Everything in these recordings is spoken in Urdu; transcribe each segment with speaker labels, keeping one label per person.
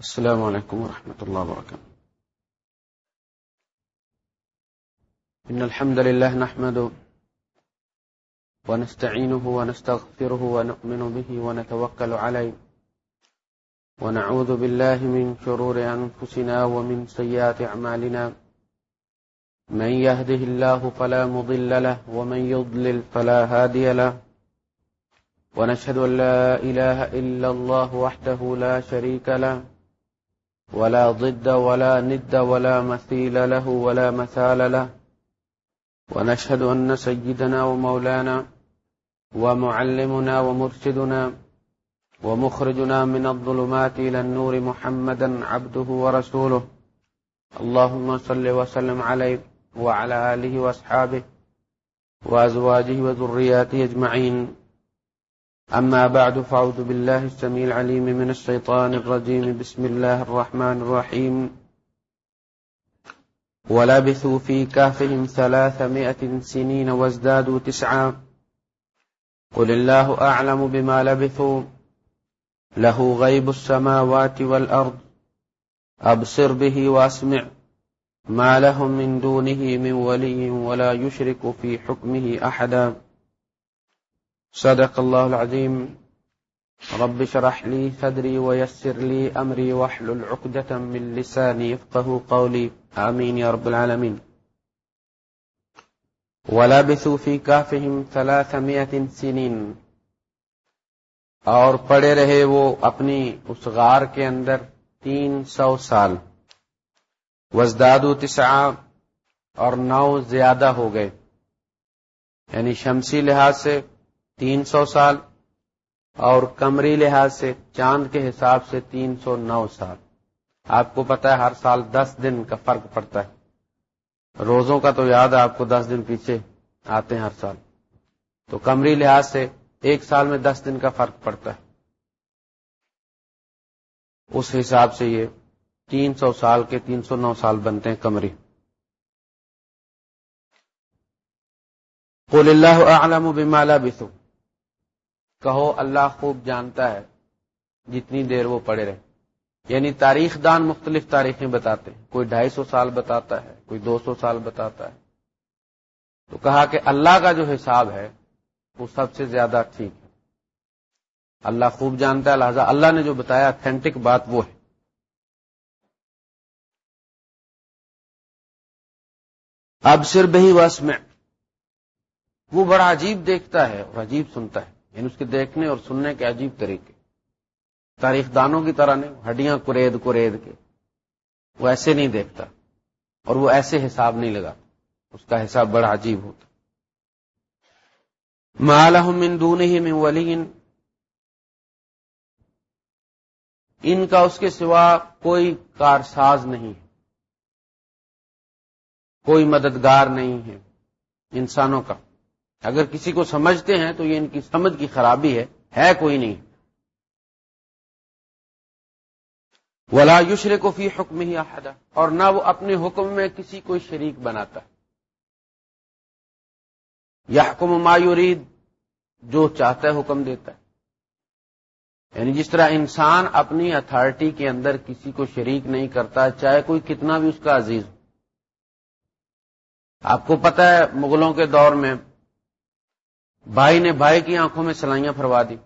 Speaker 1: السلام عليكم ورحمة الله وبركاته. إن الحمد لله نحمده ونستعينه ونستغفره ونؤمن به ونتوكل عليه ونعوذ بالله من شرور أنفسنا ومن سيئات أعمالنا. من يهده الله فلا مضل له ومن يضلل فلا هادي له. ونشهد أن لا إله إلا الله وحده لا شريك له. ولا ضد ولا ند ولا مثيل له ولا مثال له. ونشهد أن سيدنا ومولانا ومعلمنا ومرشدنا ومخرجنا من الظلمات إلى النور محمدا عبده ورسوله. اللهم صل وسلم عليه وعلى آله وأصحابه وأزواجه وذرياته أجمعين. أما بعد، فأعوذ بالله السميع العليم من الشيطان الرجيم. بسم الله الرحمن الرحيم. ولبثوا في كافهم ثلاثمائة سنين وازدادوا تسعا. قل الله أعلم بما لبثوا. له غيب السماوات والأرض. أبصر به واسمع ما لهم من دونه من ولي ولا يشرك في حكمه أحدا. صدق الله العظيم رب شرح لي صدري ويسر لي أمري وحل عقدة من لساني يفقه قولي آمين يا رب العالمين ولابثوا في كافهم ثلاثمائة سنين اور پڑے رہے وہ اپنی اس غار کے اندر تین سو سال وزداد تسعا اور نو زیادہ ہو گئے یعنی شمسی لحاظ سے تین سو سال اور کمری لحاظ سے چاند کے حساب سے تین سو نو سال۔ آپ کو پتا ہے ہر سال دس دن کا فرق پڑتا ہے۔ روزوں کا تو یاد ہے، آپ کو دس دن پیچھے آتے ہیں ہر سال۔ تو کمری لحاظ سے ایک سال میں دس دن کا فرق پڑتا ہے۔ اس حساب سے یہ تین سو سال کے تین سو نو سال بنتے ہیں کمری قول اللہ اعلم بما لبثوا۔ کہو اللہ خوب جانتا ہے جتنی دیر وہ پڑے رہے۔ یعنی تاریخ دان مختلف تاریخیں بتاتے ہیں۔ کوئی ڈھائی سو سال بتاتا ہے، کوئی دو سو سال بتاتا ہے۔ تو کہا کہ اللہ کا جو حساب ہے، وہ سب سے زیادہ ٹھیک ہے۔ اللہ خوب جانتا ہے، لہذا اللہ نے جو بتایا اتھینٹک بات وہ ہے۔ اب صرف بہی وس میں وہ بڑا عجیب دیکھتا ہے اور عجیب سنتا ہے۔ یعنی اس کے دیکھنے اور سننے کے عجیب طریقے۔ تاریخ دانوں کی طرح نہیں، ہڈیاں کرید کرید کے۔ وہ ایسے نہیں دیکھتا اور وہ ایسے حساب نہیں لگا اس کا حساب بڑا عجیب ہوتا۔ من دون ہی میں ولی۔ ان کا اس کے سوا کوئی کارساز نہیں ہے۔ کوئی مددگار نہیں ہے انسانوں کا۔ اگر کسی کو سمجھتے ہیں تو یہ ان کی سمجھ کی خرابی ہے ہے کوئی نہیں۔ ولا یوشرے کو فی حکم ہی احدا اور نہ وہ اپنے حکم میں کسی کو شریک بناتا۔ یا حکم مایورید جو چاہتا ہے حکم دیتا ہے۔ یعنی جس طرح انسان اپنی اتھارٹی کے اندر کسی کو شریک نہیں کرتا، چاہے کوئی کتنا بھی اس کا عزیز۔ ہو آپ کو پتا ہے، مغلوں کے دور میں بھائی نے بھائی کی آنکھوں میں سلائیاں پھروا دی۔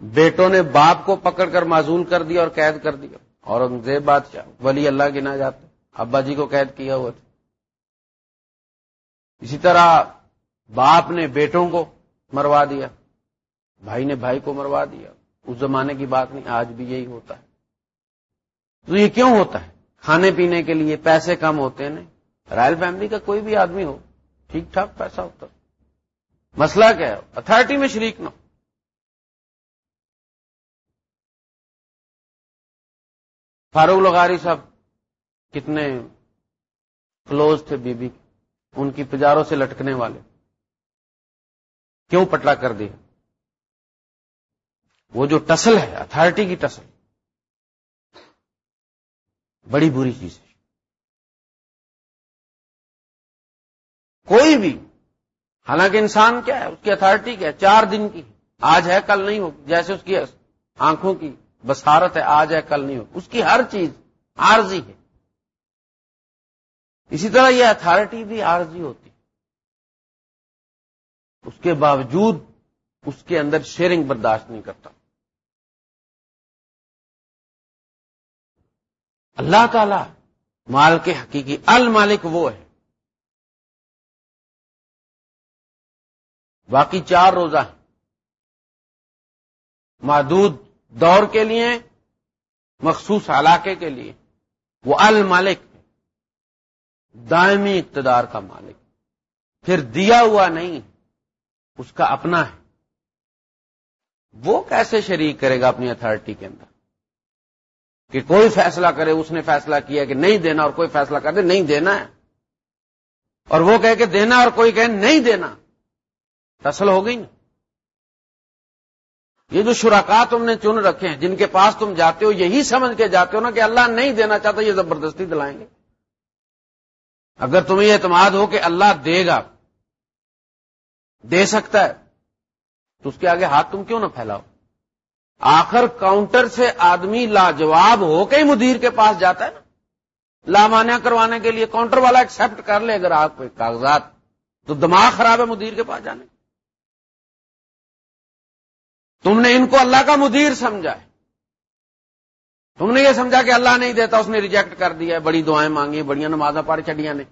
Speaker 1: بیٹوں نے باپ کو پکڑ کر معذول کر دیا اور قید کر دیا۔ اور اورنگزیب بادشاہ، ولی اللہ گنا جاتے۔ ابا جی کو قید کیا ہوا تھا۔ اسی طرح باپ نے بیٹوں کو مروا دیا۔ بھائی نے بھائی کو مروا دیا۔ اس زمانے کی بات نہیں، آج بھی یہی ہوتا ہے۔ تو یہ کیوں ہوتا ہے؟ کھانے پینے کے لیے پیسے کم ہوتے ہیں۔ رائل فیملی کا کوئی بھی آدمی ہو ٹھیک ٹھاک پیسہ ہوتا مسئلہ کیا ہے؟ اتارٹی میں شریک نہ فاروق لغاری صاحب کتنے کلوز تھے بی بی، ان کی پجاروں سے لٹکنے والے۔ کیوں پٹلا کر دیا؟ وہ جو ٹسل ہے اتارٹی کی ٹسل۔ بڑی بری چیز ہے۔ کوئی بھی۔ حالانکہ انسان کیا ہے؟ اس کی اتارٹی کیا ہے؟ چار دن کی۔ آج ہے، کل نہیں ہوگی جیسے اس کی آنکھوں کی بسارت ہے، آج ہے، کل نہیں ہو۔ اس کی ہر چیز عارضی ہے۔ اسی طرح یہ اتارٹی بھی عارضی ہوتی۔ اس کے باوجود اس کے اندر شیئرنگ برداشت نہیں کرتا۔ اللہ تعالی مال کے حقیقی، المالک وہ ہے۔ باقی چار روزہ ہیں۔ محدود دور کے لیے مخصوص علاقے کے لیے۔ وہ المالک دائمی اقتدار کا مالک۔ پھر دیا ہوا نہیں، اس کا اپنا ہے۔ وہ کیسے شریک کرے گا اپنی اتارٹی کے اندر؟ کہ کوئی فیصلہ کرے، اس نے فیصلہ کیا کہ نہیں دینا اور کوئی فیصلہ کر دے، نہیں دینا ہے۔ اور وہ کہے کہ دینا اور کوئی کہے نہیں دینا۔ فصل ہو گئی نا یہ جو شراکا تم نے چن رکھے ہیں، جن کے پاس تم جاتے ہو، یہی سمجھ کے جاتے ہو نا کہ اللہ نہیں دینا چاہتا، یہ زبردستی دلائیں گے۔ اگر تمہیں اعتماد ہو کہ اللہ دے گا، دے سکتا ہے، تو اس کے آگے ہاتھ تم کیوں نہ پھیلاؤ؟ آخر کاؤنٹر سے آدمی لاجواب ہو کے ہی مدیر کے پاس جاتا ہے نا۔ لامانیہ کروانے کے لیے کاؤنٹر والا ایکسپٹ کر لے، اگر آپ کو کاغذات، تو دماغ خراب ہے مدیر کے پاس جانے۔ تم نے ان کو اللہ کا مدیر سمجھا ہے۔ تم نے یہ سمجھا کہ اللہ نہیں دیتا، اس نے ریجیکٹ کر دیا ہے۔ بڑی دعائیں مانگی بڑی نمازیں پڑھ چڑیا نے۔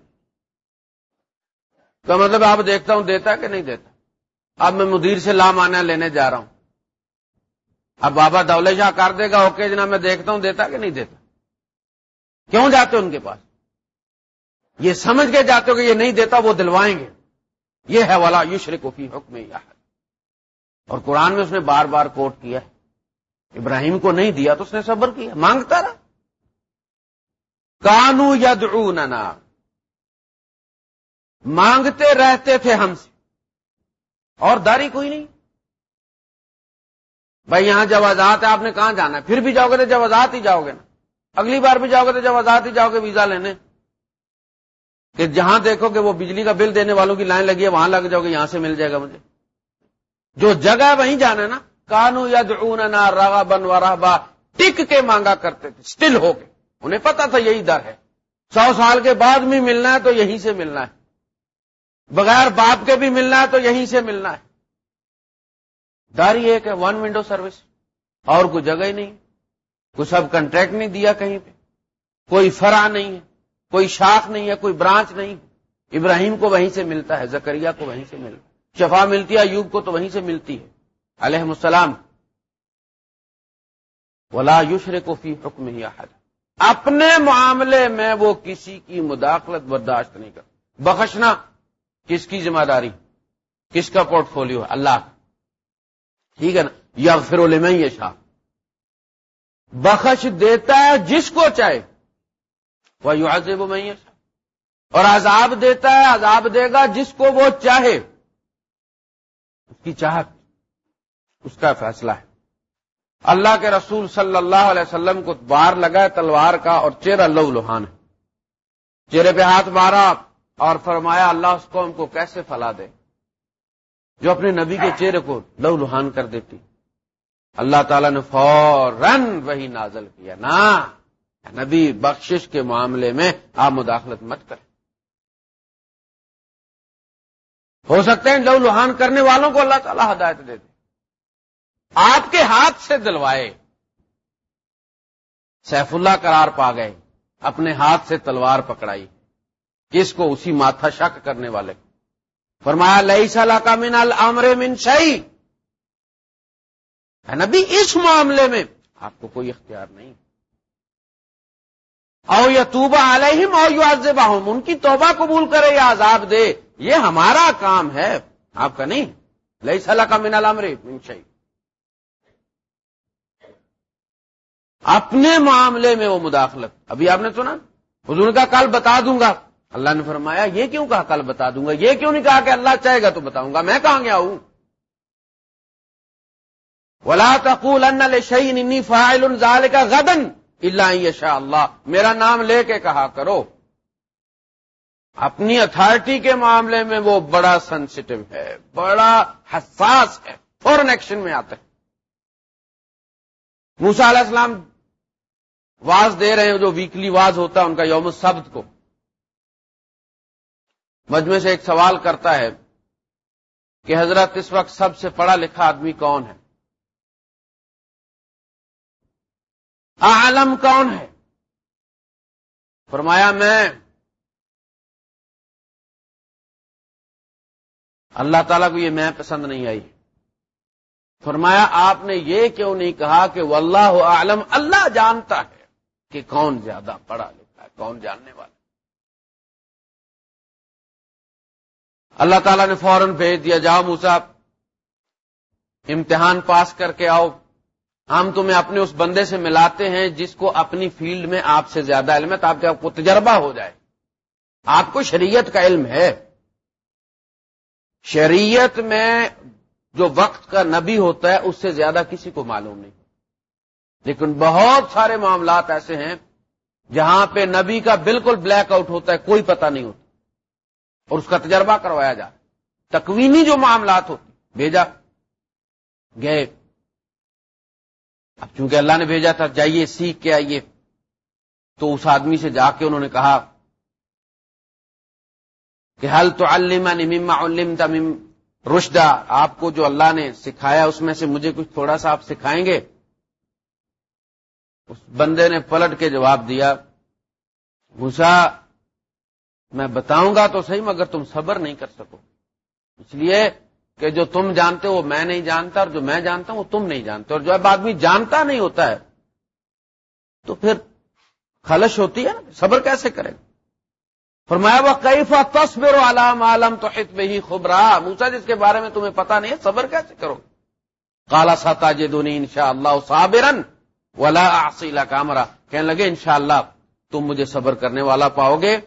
Speaker 1: تو مطلب آپ دیکھتا ہوں، دیتا کہ نہیں دیتا؟ اب میں مدیر سے لام آنا لینے جا رہا ہوں۔ اب بابا دولے شاہ کر دے گا، اوکے جناب، میں دیکھتا ہوں، دیتا کہ نہیں دیتا؟ کیوں جاتے ان کے پاس؟ یہ سمجھ کے جاتے ہو کہ یہ نہیں دیتا، وہ دلوائیں گے۔ یہ ہے والا یوشر کو حکم یا اور قرآن میں اس نے بار بار کوٹ کیا ہے۔ ابراہیم کو نہیں دیا تو اس نے صبر کیا، مانگتا رہا۔ کانو ید مانگتے رہتے تھے ہم سے۔ اور داری کوئی نہیں۔ بھائی یہاں جوازات ہے، آپ نے کہاں جانا ہے؟ پھر بھی جاؤ گے تو جوازات ہی جاؤ گے نا۔ اگلی بار بھی جاؤ گے تو جوازات ہی جاؤ گے ویزا لینے۔ کہ جہاں دیکھو کہ وہ بجلی کا بل دینے والوں کی لائن لگی ہے، وہاں لگ جاؤ گے، یہاں سے مل جائے گا مجھے۔ جو جگہ وہیں جانا ہے نا، کانو یا روا بن و ٹک کے مانگا کرتے تھے اسٹل ہو کے انہیں پتا تھا یہی در ہے۔ سو سال کے بعد بھی ملنا ہے تو یہیں سے ملنا ہے۔ بغیر باپ کے بھی ملنا ہے تو یہیں سے ملنا ہے۔ داری ایک ہے ون ونڈو سروس اور کوئی جگہ ہی نہیں۔ کوئی سب کنٹریکٹ نہیں دیا کہیں پہ۔ کوئی فرا نہیں ہے۔ کوئی شاخ نہیں ہے، کوئی برانچ نہیں ابراہیم کو وہیں سے ملتا ہے، زکریا کو وہیں سے ملتا ہے۔ شفا ملتی ہے، ایوب کو تو وہیں سے ملتی ہے۔ علیہ السلام۔ ولا یوشر کو فی حکم ہی حد اپنے معاملے میں وہ کسی کی مداخلت برداشت نہیں کر بخشنا کس کی ذمہ داری؟ کس کا پورٹ فولیو ہے اللہ۔ ٹھیک ہے نا؟ یا پھر میں یہ شاہ بخش دیتا ہے جس کو چاہے۔ وہ یو میں اور عذاب دیتا ہے، عذاب دے گا جس کو وہ چاہے۔ اس کی چاہت، اس کا فیصلہ ہے۔ اللہ کے رسول صلی اللہ علیہ وسلم کو بار لگا ہے تلوار کا اور چہرہ لو لوہان ہے۔ چہرے پہ ہاتھ مارا اور فرمایا، اللہ اس قوم کو کیسے فلا دے؟ جو اپنے نبی کے چہرے کو لو لوہان کر دیتی۔ اللہ تعالیٰ نے فوراً وہی نازل کیا، نا، نبی بخشش کے معاملے میں آپ مداخلت مت کریں۔ ہو سکتے ہیں لو لوہان کرنے والوں کو اللہ تعالیٰ ہدایت دے دے۔ آپ کے ہاتھ سے دلوائے۔ سیف اللہ قرار پا گئے۔ اپنے ہاتھ سے تلوار پکڑائی۔ کس کو؟ اسی ماتھا شک کرنے والے۔ کو فرمایا، لئی سلا کا من المر من شاہی نبی، اس معاملے میں آپ کو کوئی اختیار نہیں۔ او یا علیہم او یو ان کی توبہ قبول کرے یا عذاب دے۔ یہ ہمارا کام ہے۔ آپ کا نہیں۔ لئی سلا کا من المر من اپنے معاملے میں وہ مداخلت۔ ابھی آپ نے سنا؟ حضور کا کل بتا دوں گا۔ اللہ نے فرمایا، یہ کیوں کہا کل بتا دوں گا؟ یہ کیوں نہیں کہا کہ اللہ چاہے گا تو بتاؤں گا؟ میں کہاں گیا ہوں؟ ولا تقول ان شعین فائل ظال کا غدن اللہ یشا اللہ میرا نام لے کے کہا کرو۔ اپنی اتارٹی کے معاملے میں وہ بڑا سینسٹو ہے، بڑا حساس ہے فورن ایکشن میں آتا ہے۔ موسا علیہ السلام واز دے رہے ہیں، جو ویکلی واز ہوتا ہے ان کا یوم سبد کو۔ مجمع سے ایک سوال کرتا ہے کہ حضرت اس وقت سب سے پڑھا لکھا آدمی کون ہے؟ عالم کون ہے؟ فرمایا، میں اللہ تعالیٰ کو یہ میں پسند نہیں آئی۔ فرمایا، آپ نے یہ کیوں نہیں کہا کہ واللہ عالم اللہ جانتا ہے کہ کون زیادہ پڑھا لکھا ہے، کون جاننے والا اللہ تعالیٰ نے فوراً بھیج دیا، جاؤ موسا امتحان پاس کر کے آؤ۔ ہم تمہیں اپنے اس بندے سے ملاتے ہیں جس کو اپنی فیلڈ میں آپ سے زیادہ علم ہے، تاکہ آپ کو تجربہ ہو جائے۔ آپ کو شریعت کا علم ہے۔ شریعت میں جو وقت کا نبی ہوتا ہے، اس سے زیادہ کسی کو معلوم نہیں۔ لیکن بہت سارے معاملات ایسے ہیں جہاں پہ نبی کا بالکل بلیک آؤٹ ہوتا ہے، کوئی پتہ نہیں ہوتا۔ اور اس کا تجربہ کروایا جائے تکوینی جو معاملات ہوتے بھیجا۔ گئے۔ اب چونکہ اللہ نے بھیجا تھا، جائیے، سیکھ کے آئیے۔ تو اس آدمی سے جا کے انہوں نے کہا کہ حل تو مما علم تمیم رشدہ؟ آپ کو جو اللہ نے سکھایا، اس میں سے مجھے کچھ تھوڑا سا آپ سکھائیں گے؟ اس بندے نے پلٹ کے جواب دیا گھسا میں بتاؤں گا تو صحیح، مگر تم صبر نہیں کر سکو۔ اس لیے کہ جو تم جانتے ہو، وہ میں نہیں جانتا، اور جو میں جانتا ہوں، وہ تم نہیں جانتے۔ اور جو اب آدمی جانتا نہیں ہوتا ہے، تو پھر خلش ہوتی ہے نا، صبر کیسے کرے؟ فرمایا وہ کیفا تصبر علام عالم تو حت میں ہی خبرا? موسا جس کے بارے میں تمہیں پتا نہیں ہے، صبر کیسے کرو؟ کالا ستا جدونی ان شاء اللہ صابرن ولا آسیلا کامرا کہنے لگے، انشاءاللہ، تم مجھے صبر کرنے والا پاؤ گے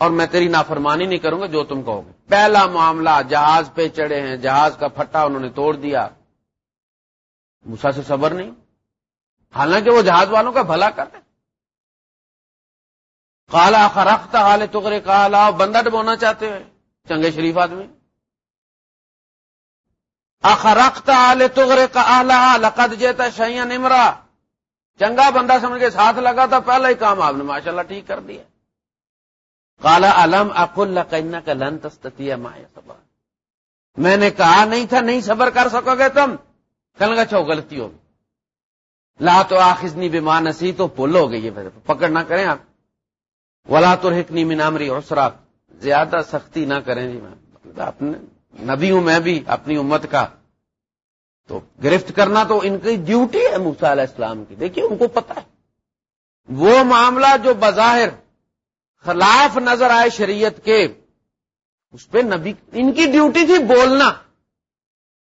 Speaker 1: اور میں تیری نافرمانی نہیں کروں گا جو تم کہو گے. پہلا معاملہ، جہاز پہ چڑھے ہیں، جہاز کا پھٹا انہوں نے توڑ دیا۔ موسا سے صبر نہیں؟ حالانکہ وہ جہاز والوں کا بھلا کرتے کالا خرختہ حال تغرے کالا بندہ ڈبونا چاہتے ہوئے چنگے شریف آدمی۔ اخرختہ آل تغرے کا آلہ لقد جیتا شہیاں نمرا۔ چنگا بندہ سمجھ کے ساتھ لگا تھا پہلا ہی کام آپ نے ماشاءاللہ ٹھیک کر دیا۔ کالا علم اقل کہنا کا لن تستیا مایا صبر میں نے کہا، نہیں تھا، نہیں صبر کر سکو گے تم۔ کل چھو غلطی ہوگی لا تو آخذنی بیمان نسی تو پل ہو گئی ہے پکڑ نہ کریں آپ۔ ولا تو ہکنی منامری اسرا زیادہ سختی نہ کریں جی اپنے نبی ہوں میں بھی، اپنی امت کا۔ تو گرفت کرنا تو ان کی ڈیوٹی ہے موسا علیہ السلام کی۔ دیکھیے، ان کو پتا ہے۔ وہ معاملہ جو بظاہر خلاف نظر آئے شریعت کے، اس پہ نبی، ان کی ڈیوٹی تھی بولنا۔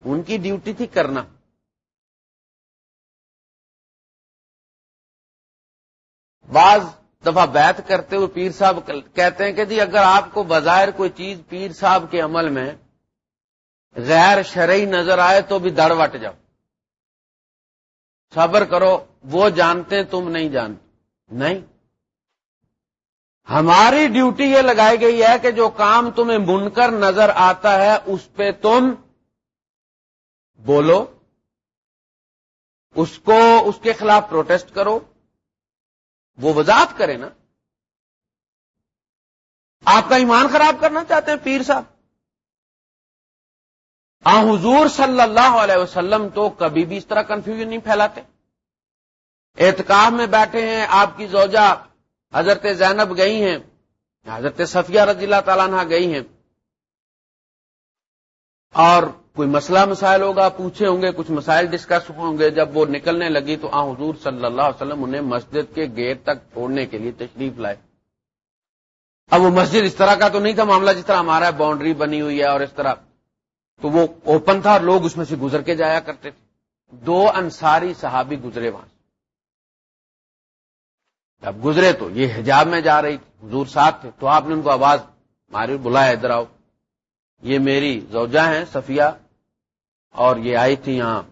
Speaker 1: ان کی ڈیوٹی تھی کرنا۔ بعض دفعہ بیت کرتے ہوئے پیر صاحب کہتے ہیں کہ جی اگر آپ کو بظاہر کوئی چیز پیر صاحب کے عمل میں غیر شرعی نظر آئے تو بھی دڑ وٹ جاؤ۔ صبر کرو، وہ جانتے تم نہیں جانتے۔ نہیں۔ ہماری ڈیوٹی یہ لگائی گئی ہے کہ جو کام تمہیں بن کر نظر آتا ہے، اس پہ تم بولو، اس کو، اس کے خلاف پروٹیسٹ کرو۔ وہ وضاحت کرے نا۔ آپ کا ایمان خراب کرنا چاہتے ہیں پیر صاحب۔ آ، حضور صلی اللہ علیہ وسلم تو کبھی بھی اس طرح کنفیوژن نہیں پھیلاتے۔ اعتکاف میں بیٹھے ہیں، آپ کی زوجہ حضرت زینب گئی ہیں، حضرت صفیہ رضی اللہ تعالیٰ عنہ گئی ہیں۔ اور کوئی مسئلہ مسائل ہوگا، پوچھے ہوں گے، کچھ مسائل ڈسکس ہوں گے، جب وہ نکلنے لگی تو آ حضور صلی اللہ علیہ وسلم انہیں مسجد کے گیٹ تک چھوڑنے کے لیے تشریف لائے۔ اب وہ مسجد اس طرح کا تو نہیں تھا معاملہ جس طرح ہمارا باؤنڈری بنی ہوئی ہے اور اس طرح۔ تو وہ اوپن تھا اور لوگ اس میں سے گزر کے جایا کرتے تھے۔ دو انصاری صحابی گزرے وہاں سے۔ جب گزرے تو یہ حجاب میں جا رہی تھی، حضور ساتھ تھے، تو آپ نے ان کو آواز ماری، بلایا، ادھر آؤ۔ یہ میری زوجہ ہیں، صفیہ، اور یہ آئی تھی یہاں۔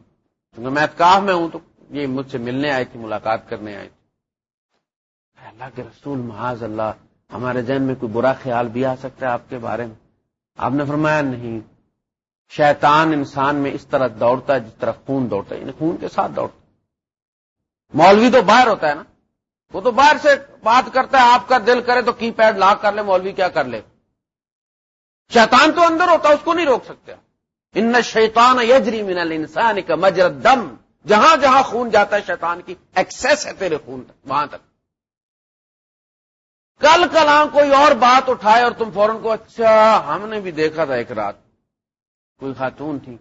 Speaker 1: کیونکہ میں اتکاف میں ہوں تو یہ مجھ سے ملنے آئی تھی، ملاقات کرنے آئی تھی۔ اللہ کے رسول محاذ اللہ، ہمارے ذہن میں کوئی برا خیال بھی آ سکتا ہے آپ کے بارے میں؟ آپ نے فرمایا نہیں، شیطان انسان میں اس طرح دوڑتا ہے جس طرح خون دوڑتا ہے یعنی خون کے ساتھ دوڑتا مولوی تو باہر ہوتا ہے نا، وہ تو باہر سے بات کرتا ہے، آپ کا دل کرے تو کی پیڈ لاک کر لے، مولوی کیا کر لے؟ شیطان تو اندر ہوتا اس کو نہیں روک سکتے ان شیطان یجری من الانسان کا مجر دم جہاں جہاں خون جاتا ہے شیطان کی ایکسس ہے تیرے خون تک، وہاں تک۔ کل کل کوئی اور بات اٹھائے اور تم فوراً کو اچھا ہم نے بھی دیکھا تھا ایک رات۔ کوئی خاتون تھی۔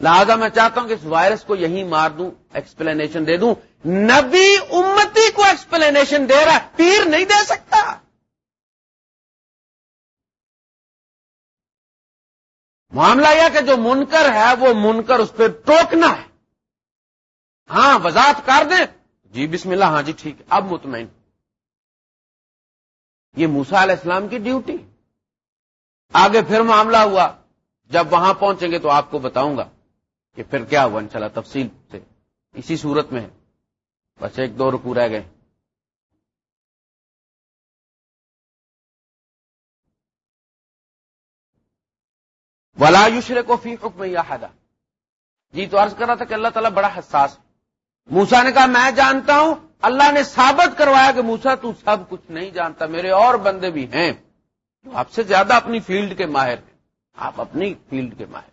Speaker 1: لہذا میں چاہتا ہوں کہ اس وائرس کو یہی مار دوں ایکسپلینیشن دے دوں۔ نبی امتی کو ایکسپلینیشن دے رہا ہے، پیر نہیں دے سکتا۔ معاملہ یہ کہ جو منکر ہے وہ منکر اس پہ ٹوکنا ہے۔ ہاں وضاحت کر دیں۔ جی بسم اللہ۔ ہاں جی ٹھیک۔ ہے اب مطمئن۔ یہ موسا علیہ السلام کی ڈیوٹی۔ آگے پھر معاملہ ہوا۔ جب وہاں پہنچیں گے تو آپ کو بتاؤں گا کہ پھر کیا ہوا، انشاءاللہ تفصیل سے۔ اسی صورت میں ہے۔ بس ایک دو رکو رہ گئے۔ ولا یوشر کو فی حکم یا جی تو عرض کر رہا تھا کہ اللہ تعالیٰ بڑا حساس موسا نے کہا، میں جانتا ہوں، اللہ نے ثابت کروایا کہ موسا تو سب کچھ نہیں جانتا، میرے اور بندے بھی ہیں۔ جو آپ سے زیادہ اپنی فیلڈ کے ماہر ہیں۔ آپ اپنی فیلڈ کے ماہر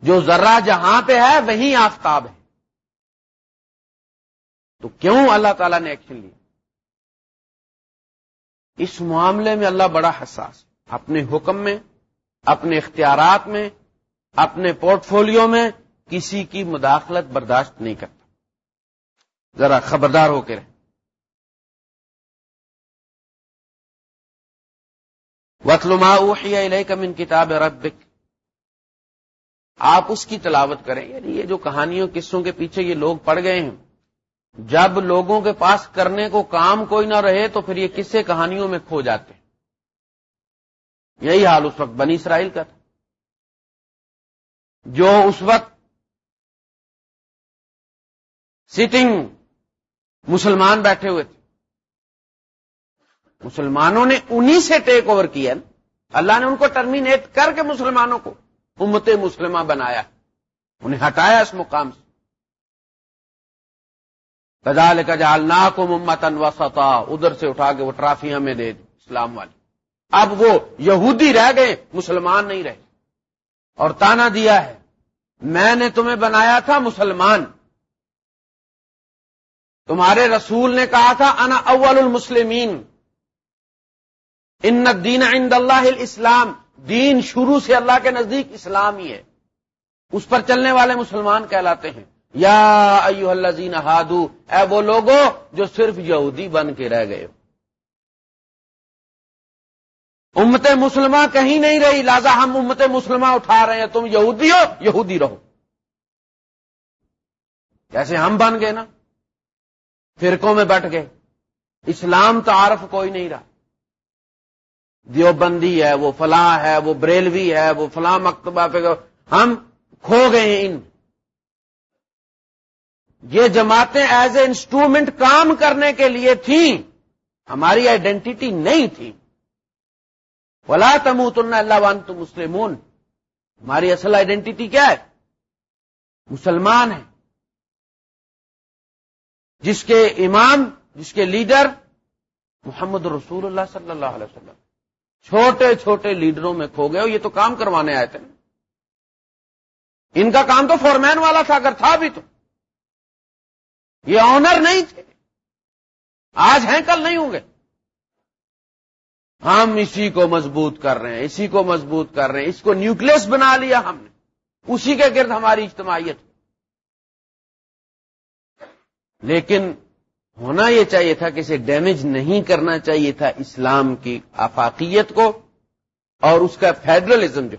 Speaker 1: جو ذرہ جہاں پہ ہے وہی آفتاب ہے۔ تو کیوں اللہ تعالیٰ نے ایکشن لیا؟ اس معاملے میں اللہ بڑا حساس اپنے حکم میں اپنے اختیارات میں، اپنے پورٹ فولیو میں کسی کی مداخلت برداشت نہیں کرتا۔ ذرا خبردار ہو کے رہے۔ وطلما علیہ کمن کتاب ربک آپ اس کی تلاوت کریں۔ یعنی یہ جو کہانیوں، قصوں کے پیچھے یہ لوگ پڑ گئے ہیں۔ جب لوگوں کے پاس کرنے کو کام کوئی نہ رہے تو پھر یہ کسے کہانیوں میں کھو جاتے ہیں۔ یہی حال اس وقت بنی اسرائیل کا تھا۔ جو اس وقت سٹنگ مسلمان بیٹھے ہوئے تھے۔ مسلمانوں نے انہی سے ٹیک اوور کیا۔ اللہ نے ان کو ٹرمینیٹ کر کے مسلمانوں کو امت مسلمہ بنایا۔ انہیں ہٹایا اس مقام سے۔ کجال کجال نا کو ممتن وسطا۔ ادھر سے اٹھا کے وہ ٹرافیاں میں دے دی۔ اسلام والی۔ اب وہ یہودی رہ گئے، مسلمان نہیں رہے۔ اور تانا دیا ہے، میں نے تمہیں بنایا تھا مسلمان۔ تمہارے رسول نے کہا تھا، انا اول المسلمین۔ ان دین عند اللہ الاسلام۔ دین شروع سے اللہ کے نزدیک اسلام ہی ہے۔ اس پر چلنے والے مسلمان کہلاتے ہیں۔ یا ایو اللہ زین ہادو، اے وہ لوگوں جو صرف یہودی بن کے رہ گئے ہو۔ امت مسلمہ کہیں نہیں رہی۔ لہذا ہم امت مسلمہ اٹھا رہے ہیں۔ تم یہودی ہو، یہودی رہو۔ کیسے ہم بن گئے نا، فرقوں میں بیٹھ گئے۔ اسلام تعارف کوئی نہیں رہا۔ دیوبندی ہے، وہ فلاں ہے، وہ بریلوی ہے، وہ فلاں مکتبہ پہ ہم کھو گئے ہیں ان۔ یہ جماعتیں ایز اے انسٹرومنٹ کام کرنے کے لیے تھیں۔ ہماری آئیڈینٹی نہیں تھی۔ فلا تم تن اللہ وان تو مسلمون۔ ہماری اصل آئیڈینٹی کیا ہے؟ مسلمان ہے جس کے امام، جس کے لیڈر محمد رسول اللہ صلی اللہ علیہ وسلم۔ چھوٹے چھوٹے لیڈروں میں کھو گئے ہو یہ تو کام کروانے آئے تھے۔ ان کا کام تو فورمین والا تھا، اگر تھا بھی تو۔ یہ آنر نہیں تھے۔ آج ہیں، کل نہیں ہوں گے۔ ہم اسی کو مضبوط کر رہے ہیں، اسی کو مضبوط کر رہے ہیں، اس کو نیوکلس بنا لیا ہم نے۔ اسی کے گرد ہماری اجتماعیت۔ لیکن ہونا یہ چاہیے تھا کہ اسے ڈیمیج نہیں کرنا چاہیے تھا اسلام کی آفاقیت کو اور اس کا فیڈرلزم جو۔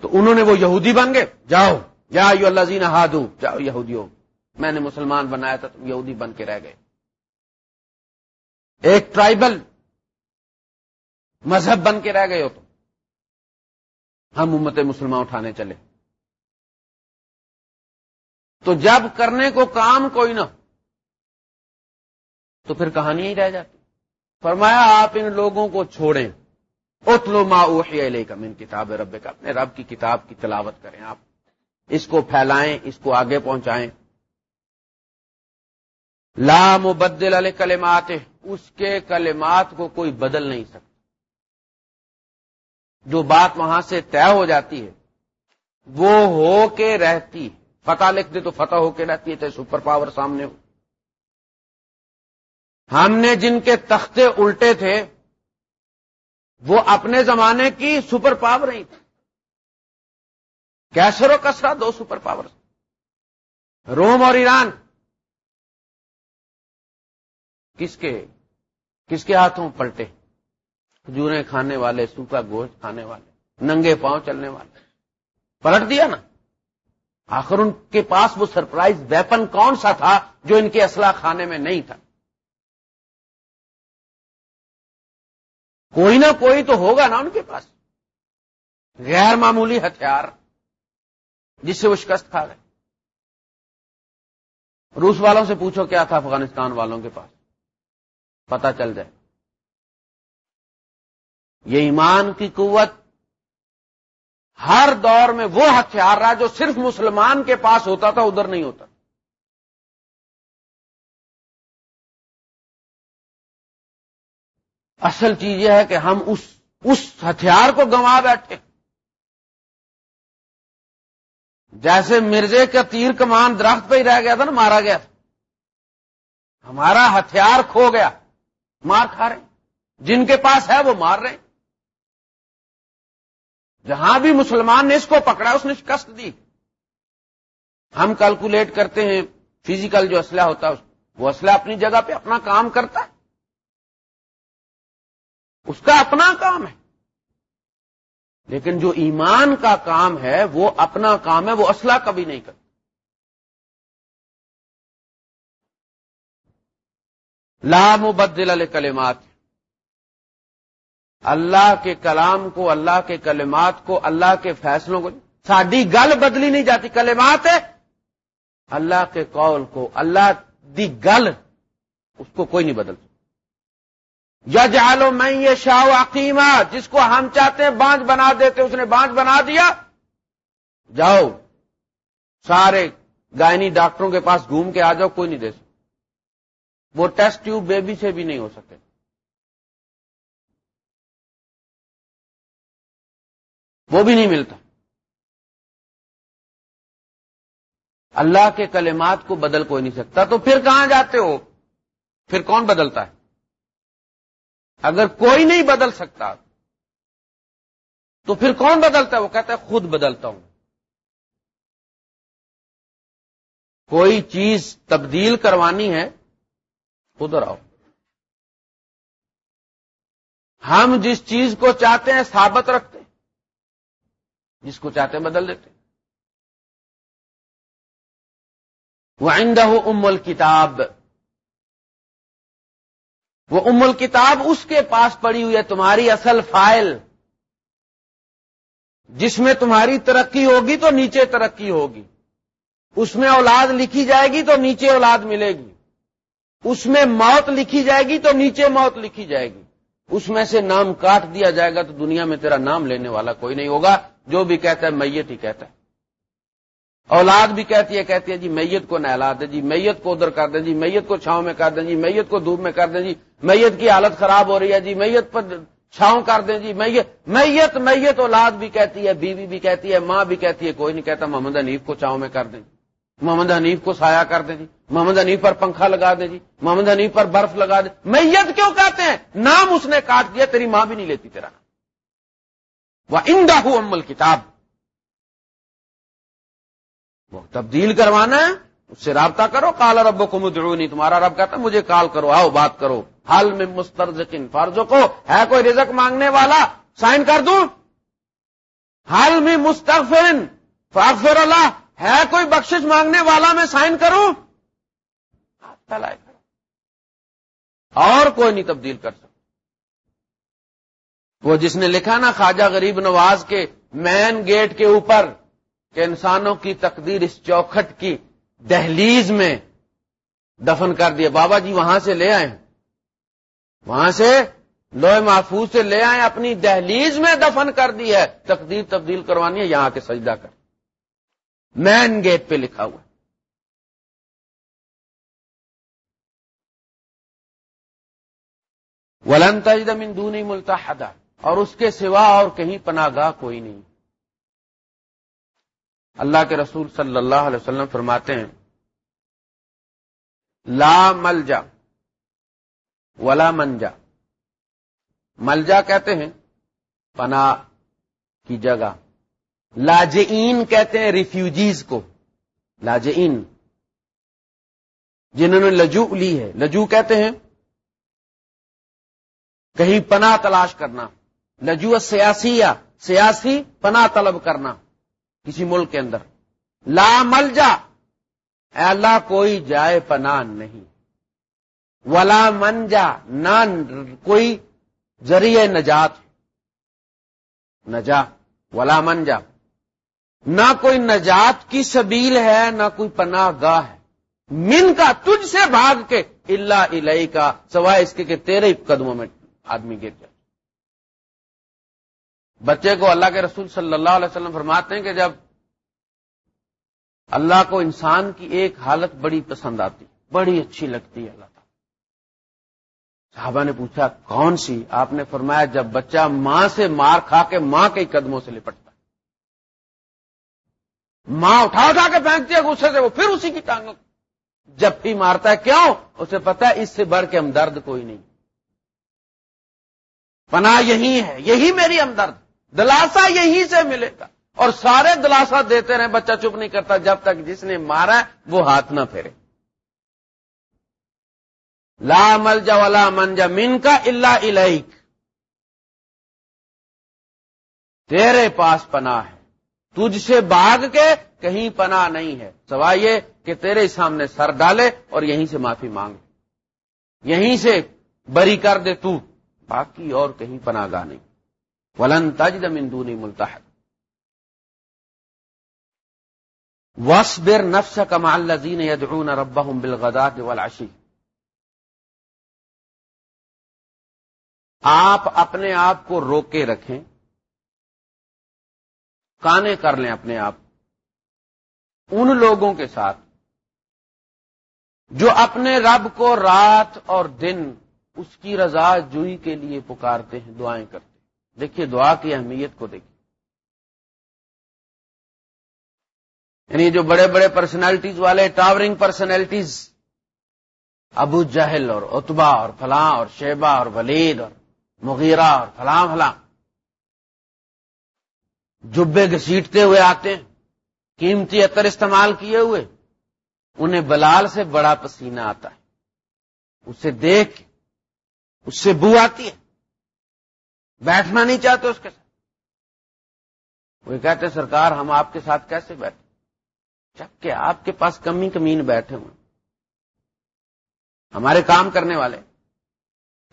Speaker 1: تو انہوں نے وہ یہودی بن گئے۔ جاؤ، یا یو اللہ زین ہادو جاؤ یہودی ہو میں نے مسلمان بنایا تھا، تم یہودی بن کے رہ گئے۔ ایک ٹرائبل مذہب بن کے رہ گئے ہو تم۔ ہم امت مسلمان اٹھانے چلے۔ تو جب کرنے کو کام کوئی نہ تو پھر کہانی ہی رہ جاتی۔ فرمایا، آپ ان لوگوں کو چھوڑیں۔ اتلو ما اوحی علیہ کا من کتاب رب کا اپنے رب کی کتاب کی تلاوت کریں۔ آپ اس کو پھیلائیں، اس کو آگے پہنچائیں۔ لا مبدل علیہ کلمات اس کے کلمات کو کوئی بدل نہیں سکتا۔ جو بات وہاں سے طے ہو جاتی ہے، وہ ہو کے رہتی فتح لکھ دے تو فتح ہو کے رہتی ہے، چاہے سپر پاور سامنے ہو۔ ہم نے جن کے تختے الٹے تھے، وہ اپنے زمانے کی سپر پاور نہیں تھی کیسر و کسرا دو سپر پاور۔ روم اور ایران کس کے کس کے ہاتھوں پلٹے؟ کھجوریں کھانے والے، سوکھا گوشت کھانے والے، ننگے پاؤں چلنے والے۔ پلٹ دیا نا؟ آخر ان کے پاس وہ سرپرائز ویپن کون سا تھا جو ان کے اسلحہ کھانے میں نہیں تھا؟ کوئی نہ کوئی تو ہوگا نا ان کے پاس۔ غیر معمولی ہتھیار جس سے وہ شکست کھا گئے۔ روس والوں سے پوچھو کیا تھا افغانستان والوں کے پاس؟ پتا چل جائے۔ یہ ایمان کی قوت ہر دور میں وہ ہتھیار رہا جو صرف مسلمان کے پاس ہوتا تھا، ادھر نہیں ہوتا۔ اصل چیز یہ ہے کہ ہم اس اس ہتھیار کو گنوا بیٹھے۔ جیسے مرزے کا تیر کمان درخت پہ ہی رہ گیا تھا نا، مارا گیا۔ تھا ہمارا ہتھیار کھو گیا۔ مار کھا رہے جن کے پاس ہے وہ مار رہے جہاں بھی مسلمان نے اس کو پکڑا، اس نے شکست دی۔ ہم کیلکولیٹ کرتے ہیں فزیکل جو اسلحہ ہوتا ہے، وہ اسلحہ اپنی جگہ پہ اپنا کام کرتا ہے۔ اس کا اپنا کام ہے۔ لیکن جو ایمان کا کام ہے، وہ اپنا کام ہے، وہ اسلحہ کبھی نہیں کرتا۔ لا مبدل کلمات اللہ کے کلام کو، اللہ کے کلمات کو، اللہ کے فیصلوں کو۔ ساڈی گل بدلی نہیں جاتی، کلمات۔ ہے اللہ کے قول کو، اللہ دی گل، اس کو کوئی نہیں بدل یا جالو میں یہ شاہ عقیمہ جس کو ہم چاہتے ہیں بانج بنا دیتے، اس نے بانج بنا دیا۔ جاؤ، سارے گائنی ڈاکٹروں کے پاس گھوم کے آ جاؤ، کوئی نہیں دے سکتا۔ وہ ٹیسٹ ٹیوب بیبی سے بھی نہیں ہو سکتے وہ بھی نہیں ملتا۔ اللہ کے کلمات کو بدل کوئی نہیں سکتا۔ تو پھر کہاں جاتے ہو؟ پھر کون بدلتا ہے؟ اگر کوئی نہیں بدل سکتا، تو پھر کون بدلتا ہے؟ وہ کہتا ہے، خود بدلتا ہوں۔ کوئی چیز تبدیل کروانی ہے ادھر آؤ۔ ہم جس چیز کو چاہتے ہیں ثابت رکھتے ہیں۔ جس کو چاہتے ہیں بدل دیتے وہ آئندہ ہو ام الکتاب وہ ام الکتاب اس کے پاس پڑی ہوئی ہے، تمہاری اصل فائل۔ جس میں تمہاری ترقی ہوگی تو نیچے ترقی ہوگی۔ اس میں اولاد لکھی جائے گی تو نیچے اولاد ملے گی۔ اس میں موت لکھی جائے گی تو نیچے موت لکھی جائے گی۔ اس میں سے نام کاٹ دیا جائے گا تو دنیا میں تیرا نام لینے والا کوئی نہیں ہوگا۔ جو بھی کہتا ہے میت ہی کہتا ہے۔ اولاد بھی کہتی ہے کہتی ہے جی میت کو نہلا دیں جی میت کو ادھر کر دیں جی میت کو چھاؤں میں کر دیں جی میت کو دھوپ میں کر دیں جی میت کی حالت خراب ہو رہی ہے جی میت پر چھاؤں کر دیں جی میت میت میت اولاد بھی کہتی ہے، بیوی بھی کہتی ہے، ماں بھی کہتی ہے، کوئی نہیں کہتا، محمد انیف کو چھاؤں میں کر دیں۔ محمد حنیف کو سایہ کر دیں جی محمد حنیف پر پنکھا لگا دیں جی محمد حنیف پر برف لگا دیں۔ میت کیوں کہتے ہیں؟ نام اس نے کاٹ دیا، تیری ماں بھی نہیں لیتی تیرا وہ انڈا ہو امل کتاب وہ تبدیل کروانا ہے، اس سے رابطہ کرو۔ کال رب کو مدرو نہیں تمہارا رب کہتا ہے، مجھے کال کرو، آؤ، بات کرو۔ حال میں مسترزکن فرضوں کو ہے کوئی رزق مانگنے والا؟ سائن کر دوں۔ حال میں مستقفر فاغفر اللہ ہے کوئی بخشش مانگنے والا میں سائن کروں؟ اور کوئی نہیں تبدیل کر سکتا۔ وہ جس نے لکھا نا خواجہ غریب نواز کے مین گیٹ کے اوپر کہ انسانوں کی تقدیر اس چوکھٹ کی دہلیز میں دفن کر دیا بابا جی وہاں سے لے آئے۔ وہاں سے لوہے محفوظ سے لے آئے، اپنی دہلیز میں دفن کر دی ہے۔ تقدیر تبدیل کروانی ہے، یہاں کے سجدہ کر۔ مین گیٹ پہ لکھا ہوا ولن تجد من دونی اور اس کے سوا اور کہیں پناہ گاہ کوئی نہیں۔ اللہ کے رسول صلی اللہ علیہ وسلم فرماتے ہیں، لا ملجا ولا منجا ملجا کہتے ہیں، پناہ کی جگہ۔ لاجئین کہتے ہیں ریفیوجیز کو۔ لاجئین۔ جنہوں نے لجو لی ہے۔ لجو کہتے ہیں کہیں پناہ تلاش کرنا۔ لجو سیاسی یا سیاسی پناہ طلب کرنا۔ کسی ملک کے اندر۔ لا مل جا اللہ، کوئی جائے پناہ نہیں۔ ولا من جا نہ کوئی ذریعہ نجات۔ نجا ولا من جا نہ کوئی نجات کی سبیل ہے، نہ کوئی پناہ گاہ ہے۔ من کا تجھ سے بھاگ کے اللہ الہی کا سوائے اس کے کہ تیرے قدموں میں آدمی گر جائے۔ بچے کو اللہ کے رسول صلی اللہ علیہ وسلم فرماتے ہیں کہ جب اللہ کو انسان کی ایک حالت بڑی پسند آتی، بڑی اچھی لگتی ہے اللہ تعالی۔ صحابہ نے پوچھا، کون سی؟ آپ نے فرمایا، جب بچہ ماں سے مار کھا کے ماں کے قدموں سے لپٹتا۔ ماں اٹھا اٹھا کے پھینکتی ہے غصے سے، وہ پھر اسی کی ٹانگوں جب بھی مارتا ہے، کیوں؟ اسے پتا ہے اس سے بڑھ کے ہمدرد کوئی نہیں۔ پناہ یہی ہے، یہی میری ہمدرد۔ دلاسا یہی سے ملے گا اور سارے دلاسا دیتے رہے بچہ چپ نہیں کرتا۔ جب تک جس نے مارا ہے، وہ ہاتھ نہ پھیرے۔ لا مل جا ولا من جا من کا اللہ الک تیرے پاس پناہ ہے۔ تجھ سے باغ کے کہیں پناہ نہیں ہے۔ سوائے یہ کہ تیرے سامنے سر ڈالے اور یہیں سے معافی مانگے یہیں سے بری کر دے تو، باقی اور کہیں پناہ گاہ نہیں۔ ولن تجد من دونی ملتا ہے وسبر نفس کمال لذین یدعون ربهم بالغدات والعشی۔ آپ اپنے آپ کو روکے رکھیں۔ کانے کر لیں اپنے آپ۔ ان لوگوں کے ساتھ جو اپنے رب کو رات اور دن اس کی رضا جوئی کے لیے پکارتے ہیں، دعائیں کرتے دیکھیے، دعا کی اہمیت کو دیکھیے۔ یعنی جو بڑے بڑے پرسنالٹیز والے ٹاورنگ پرسنالٹیز ابو جہل اور اتبا اور فلاں اور شیبہ اور ولید اور مغیرہ اور فلاں فلاں۔ جبے گھسیٹتے ہوئے آتے ہیں، قیمتی عطر استعمال کیے ہوئے، انہیں بلال سے بڑا پسینہ آتا ہے۔ اسے دیکھ، اس سے بو آتی ہے۔ بیٹھنا نہیں چاہتے اس کے ساتھ۔ وہ کہتے سرکار، ہم آپ کے ساتھ کیسے بیٹھے جبکہ آپ کے پاس کمی کمین بیٹھے ہوئے ہمارے کام کرنے والے،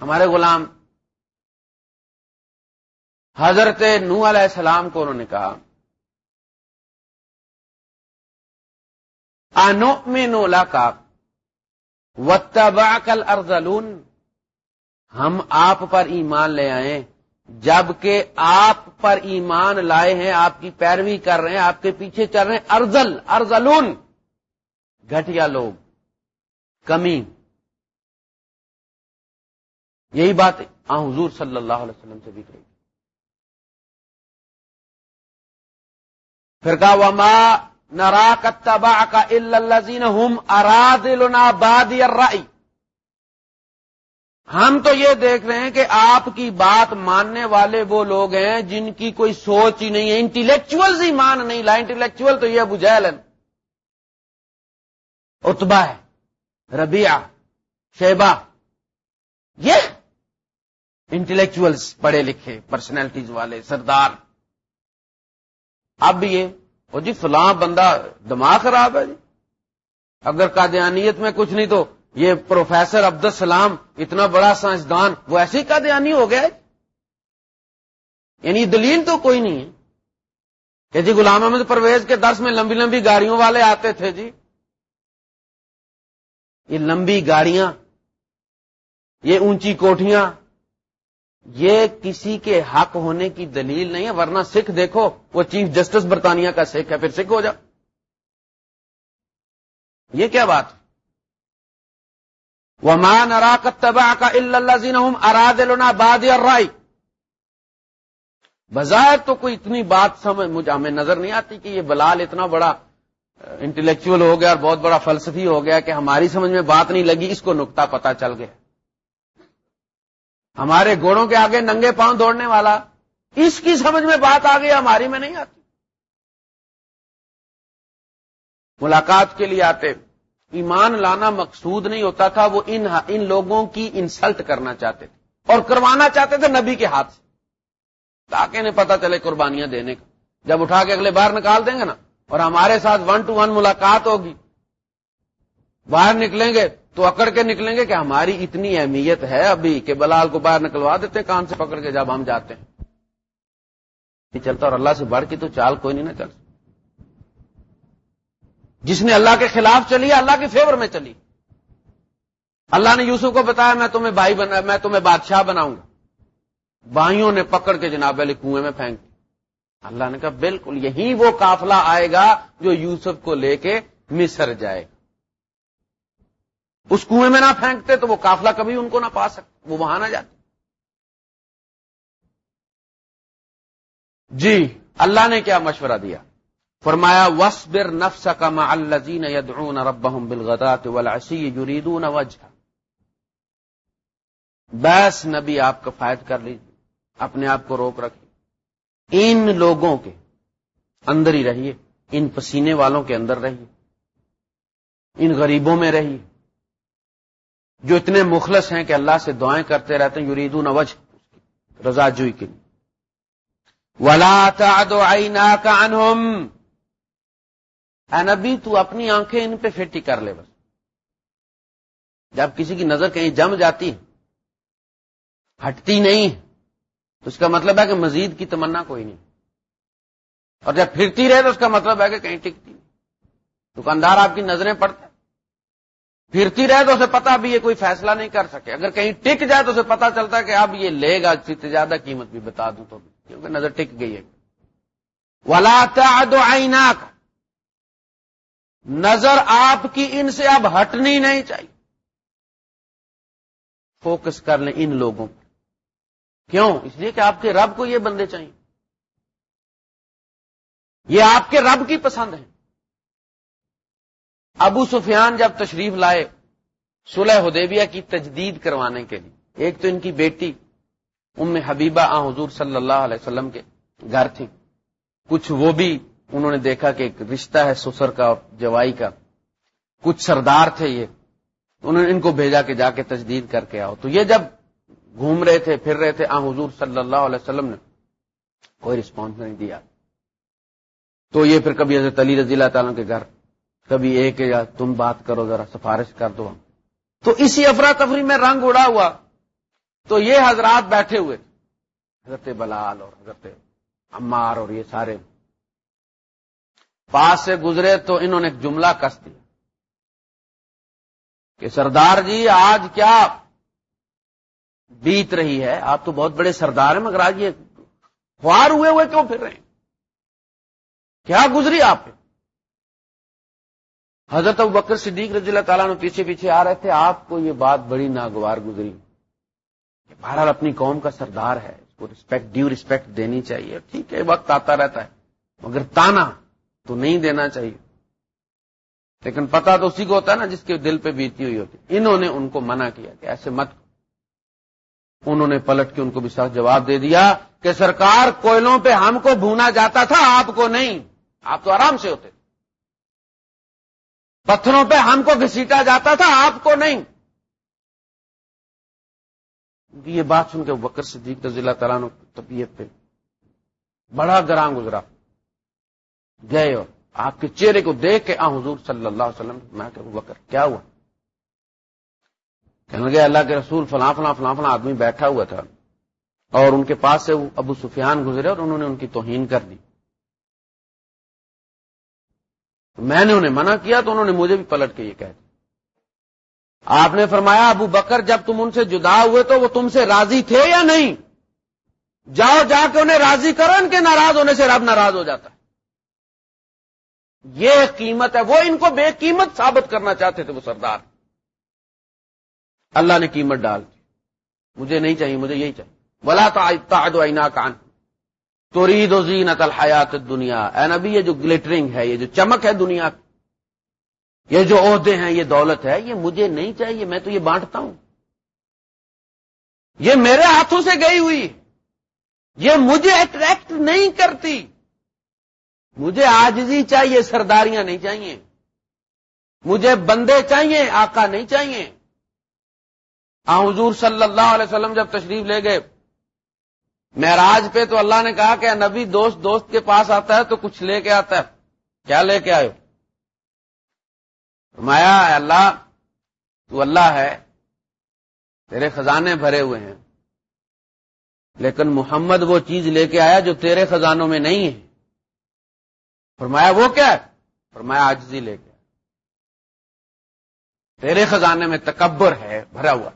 Speaker 1: ہمارے غلام حضرت نو علیہ السلام کو انہوں نے کہا انو مینولا کا وتبا کل ارزلون ہم آپ پر ایمان لے آئے، جبکہ آپ پر ایمان لائے ہیں، آپ کی پیروی کر رہے ہیں، آپ کے پیچھے چل رہے ہیں ارزل ارزلون گھٹیا لوگ، کمی۔ یہی بات آ حضور صلی اللہ علیہ وسلم سے بھی کہی۔ پھر کہا، وما نرا کتبا کا الزین ہم اراد بادی رائی ہم تو یہ دیکھ رہے ہیں کہ آپ کی بات ماننے والے وہ لوگ ہیں جن کی کوئی سوچ ہی نہیں ہے۔ انٹلیکچل ہی مان نہیں لا انٹلیکچل تو یہ ابو جہل اتبا ہے ربیہ شیبہ۔ یہ انٹلیکچوئلس پڑھے لکھے پرسنالٹیز والے، سردار۔ اب یہ وہ جی فلاں بندہ دماغ خراب ہے جی۔ اگر قادیانیت میں کچھ نہیں تو یہ پروفیسر عبد السلام اتنا بڑا سائنسدان، وہ ایسی قادیانی ہو گیا یعنی دلیل تو کوئی نہیں ہے۔ کہ جی غلام احمد پرویز کے درس میں لمبی لمبی گاڑیوں والے آتے تھے جی۔ یہ لمبی گاڑیاں، یہ اونچی کوٹیاں یہ کسی کے حق ہونے کی دلیل نہیں ہے، ورنہ سکھ دیکھو، وہ چیف جسٹس برطانیہ کا سکھ ہے، پھر سکھ ہو جا یہ کیا بات؟ وہ مان اراکت تباہ کا اللہ زین اراد لنا باد رائی بظاہر تو کوئی اتنی بات سمجھ، مجھے ہمیں نظر نہیں آتی کہ یہ بلال اتنا بڑا انٹلیکچل ہو گیا اور بہت بڑا فلسفی ہو گیا کہ ہماری سمجھ میں بات نہیں لگی، اس کو نقطہ پتا چل گیا۔ ہمارے گوڑوں کے آگے ننگے پاؤں دوڑنے والا۔ اس کی سمجھ میں بات آ گئی، ہماری میں نہیں آتی۔ ملاقات کے لیے آتے۔ ایمان لانا مقصود نہیں ہوتا تھا، وہ ان ان لوگوں کی انسلٹ کرنا چاہتے تھے اور کروانا چاہتے تھے نبی کے ہاتھ سے۔ تاکہ انہیں پتا چلے قربانیاں دینے کا۔ جب اٹھا کے اگلے بار نکال دیں گے نا، اور ہمارے ساتھ ون ٹو ون ملاقات ہوگی، باہر نکلیں گے تو اکڑ کے نکلیں گے کہ ہماری اتنی اہمیت ہے ابھی کہ بلال کو باہر نکلوا دیتے کان سے پکڑ کے جب ہم جاتے ہیں۔ چلتا اور اللہ سے بڑھ کے تو چال کوئی نہیں نہ چل۔ جس نے اللہ کے خلاف چلی، اللہ کے فیور میں چلی۔ اللہ نے یوسف کو بتایا، میں تمہیں بھائی بنا، میں تمہیں بادشاہ بناؤں۔ گا بھائیوں نے پکڑ کے جناب علی کنویں میں پھینک اللہ نے کہا، بالکل، یہی وہ کافلہ آئے گا جو یوسف کو لے کے مصر جائے۔ گا اس کنویں میں نہ پھینکتے تو وہ کافلہ کبھی ان کو نہ پا سکتے وہ وہاں نہ جاتے۔ جی اللہ نے کیا مشورہ دیا؟ فرمایا وسبر نفس کا ما الزین یدعون ربهم والعشی یریدون وجہ بس نبی، آپ کا فائد کر لیجیے اپنے آپ کو روک رکھیے ان لوگوں کے اندر ہی رہیے، ان پسینے والوں کے اندر رہیے۔ ان غریبوں میں رہیے۔ جو اتنے مخلص ہیں کہ اللہ سے دعائیں کرتے رہتے ہیں، یریدون نوج رضا جوئی کے لیے۔ ولا کا انہم اے نبی، تو اپنی آنکھیں ان پہ فٹی کر لے بس۔ جب کسی کی نظر کہیں جم جاتی ہٹتی نہیں تو اس کا مطلب ہے کہ مزید کی تمنا کوئی نہیں۔ اور جب پھرتی رہے، تو اس کا مطلب ہے کہ کہیں ٹکتی نہیں۔ دکاندار آپ کی نظریں پڑتے پھرتی رہے تو اسے پتا بھی یہ کوئی فیصلہ نہیں کر سکے۔ اگر کہیں ٹک جائے تو اسے پتا چلتا ہے کہ اب یہ لے گا زیادہ قیمت بھی بتا دوں تو کیونکہ نظر ٹک گئی ہے۔ ولا کا نظر آپ کی ان سے اب ہٹنی نہیں چاہیے۔ فوکس کر لیں ان لوگوں پر کیوں؟ اس لیے کہ آپ کے رب کو یہ بندے چاہیے۔ یہ آپ کے رب کی پسند ہے ابو سفیان جب تشریف لائے سلح حدیبیہ کی تجدید کروانے کے لیے، ایک تو ان کی بیٹی ام حبیبہ آ حضور صلی اللہ علیہ وسلم کے گھر تھی کچھ وہ بھی انہوں نے دیکھا کہ ایک رشتہ ہے سسر کا اور جوائی کا۔ کچھ سردار تھے یہ۔ انہوں نے ان کو بھیجا کہ جا کے تجدید کر کے آؤ۔ تو یہ جب گھوم رہے تھے، پھر رہے تھے آ حضور صلی اللہ علیہ وسلم نے کوئی رسپانس نہیں دیا۔ تو یہ پھر کبھی حضرت علی رضی اللہ تعالیٰ کے گھر کبھی ایک یا تم بات کرو ذرا، سفارش کر دو ہم۔ تو اسی افراتفری میں رنگ اڑا ہوا۔ تو یہ حضرات بیٹھے ہوئے۔ حضرت بلال اور حضرت عمار اور یہ سارے۔ پاس سے گزرے تو انہوں نے ایک جملہ کس دیا۔ کہ سردار جی آج کیا بیت رہی ہے؟ آپ تو بہت بڑے سردار ہیں، مگر آج یہ خوار ہوئے ہوئے کیوں پھر رہے ہیں؟ کیا گزری آپ پہ حضرت بکر صدیق رضی اللہ تعالیٰ نے پیچھے پیچھے آ رہے تھے۔ آپ کو یہ بات بڑی ناگوار گزری بہرحال اپنی قوم کا سردار ہے۔ اس کو رسپیکٹ ڈیو رسپیکٹ دینی چاہیے۔ ٹھیک ہے، وقت آتا رہتا ہے۔ مگر تانا تو نہیں دینا چاہیے۔ لیکن پتا تو اسی کو ہوتا ہے نا جس کے دل پہ بیتی ہوئی ہوتی۔ انہوں نے ان کو منع کیا کہ ایسے مت انہوں نے پلٹ کے ان کو بھی سخت جواب دے دیا کہ سرکار کوئلوں پہ ہم کو بھونا جاتا تھا، آپ کو نہیں۔ آپ تو آرام سے ہوتے پتھروں پہ ہم کو گھسیٹا جاتا تھا، آپ کو نہیں۔ جی، یہ بات سن کے بکر صدیق رضی اللہ تعالیٰ نے طبیعت پہ بڑا گراں گزرا۔ گئے اور آپ کے چہرے کو دیکھ کے، آ، حضور صلی اللہ علیہ وسلم، میں کہ بکر، کیا ہوا؟ کہنے لگے، اللہ کے رسول فلاں فلاں فلاں فلاں آدمی بیٹھا ہوا تھا اور ان کے پاس سے ابو سفیان گزرے اور انہوں نے ان کی توہین کر دی۔ میں نے انہیں منع کیا تو انہوں نے مجھے بھی پلٹ کے یہ کہہ دیا۔ آپ نے فرمایا، ابو بکر، جب تم ان سے جدا ہوئے تو وہ تم سے راضی تھے یا نہیں؟ جاؤ، جا کے انہیں راضی کرو، ان کے ناراض ہونے سے رب ناراض ہو جاتا ہے۔ یہ قیمت ہے، وہ ان کو بے قیمت ثابت کرنا چاہتے تھے، وہ سردار۔ اللہ نے قیمت ڈال دی۔ مجھے نہیں چاہیے، مجھے یہی چاہیے۔ بلا تو کان توری دو زینت الحیات دنیا اے نبی، یہ جو گلیٹرنگ ہے، یہ جو چمک ہے دنیا، یہ جو عہدے ہیں، یہ دولت ہے، یہ مجھے نہیں چاہیے، میں تو یہ بانٹتا ہوں۔ یہ میرے ہاتھوں سے گئی ہوئی، یہ مجھے اٹریکٹ نہیں کرتی۔ مجھے آجزی چاہیے، سرداریاں نہیں چاہیے۔ مجھے بندے چاہیے، آقا نہیں چاہیے۔ آ حضور صلی اللہ علیہ وسلم جب تشریف لے گئے معراج پہ تو اللہ نے کہا کہ نبی دوست دوست کے پاس آتا ہے تو کچھ لے کے آتا ہے۔ کیا لے کے آئے مایا اللہ، تو اللہ ہے، تیرے خزانے بھرے ہوئے ہیں۔ لیکن محمد وہ چیز لے کے آیا جو تیرے خزانوں میں نہیں ہے۔ فرمایا، وہ کیا ہے؟ فرمایا آجزی لے کے۔ تیرے خزانے میں تکبر ہے، بھرا ہوا۔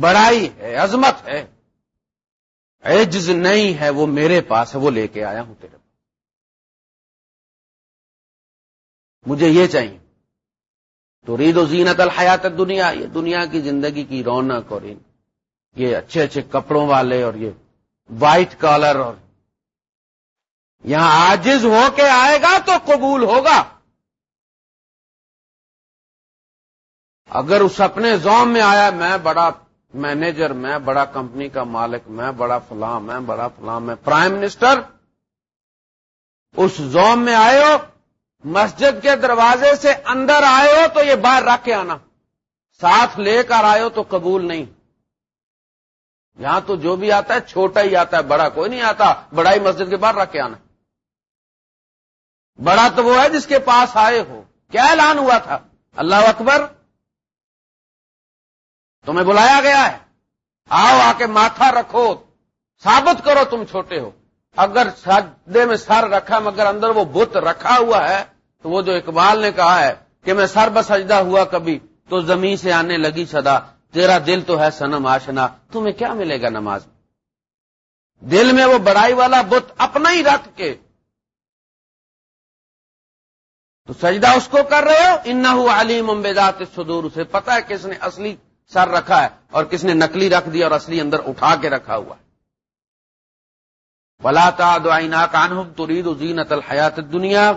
Speaker 1: بڑائی ہے، عظمت ہے۔ عجز نہیں ہے، وہ میرے پاس ہے، وہ لے کے آیا ہوں تیرے پاس۔ مجھے یہ چاہیے تو رید و زینت الحیات دنیا یہ دنیا کی زندگی کی رونق اور یہ اچھے اچھے کپڑوں والے اور یہ وائٹ کالر اور یہاں آجز ہو کے آئے گا تو قبول ہوگا۔ اگر اس اپنے زوم میں آیا، میں بڑا مینیجر میں، بڑا کمپنی کا مالک میں، بڑا فلاں میں، بڑا فلاں میں، پرائم منسٹر، اس زوم میں آئے ہو، مسجد کے دروازے سے اندر آئے ہو تو یہ باہر رکھ کے آنا۔ ساتھ لے کر آئے ہو تو قبول نہیں۔ یہاں تو جو بھی آتا ہے، چھوٹا ہی آتا ہے، بڑا کوئی نہیں آتا، بڑا ہی مسجد کے باہر رکھ کے آنا۔ بڑا تو وہ ہے جس کے پاس آئے ہو۔ کیا اعلان ہوا تھا؟ اللہ اکبر تمہیں بلایا گیا ہے۔ آؤ آ کے ماتھا رکھو، ثابت کرو تم چھوٹے ہو۔ اگر سجدے میں سر رکھا، مگر اندر وہ بت رکھا ہوا ہے، تو وہ جو اقبال نے کہا ہے کہ میں سر بسجدہ ہوا کبھی، تو زمین سے آنے لگی سدا تیرا دل تو ہے سنم آشنا، تمہیں کیا ملے گا نماز؟ میں دل میں وہ بڑائی والا بت اپنا ہی رکھ کے۔ تو سجدہ اس کو کر رہے ہو؟ ان علیم امبیدات سدور اسے پتا ہے کس نے اصلی سر رکھا ہے اور کس نے نکلی رکھ دیا اور اصلی اندر اٹھا کے رکھا ہوا ہے۔ ولا تعدعینا کانہم ترید زینت الحیات دنیا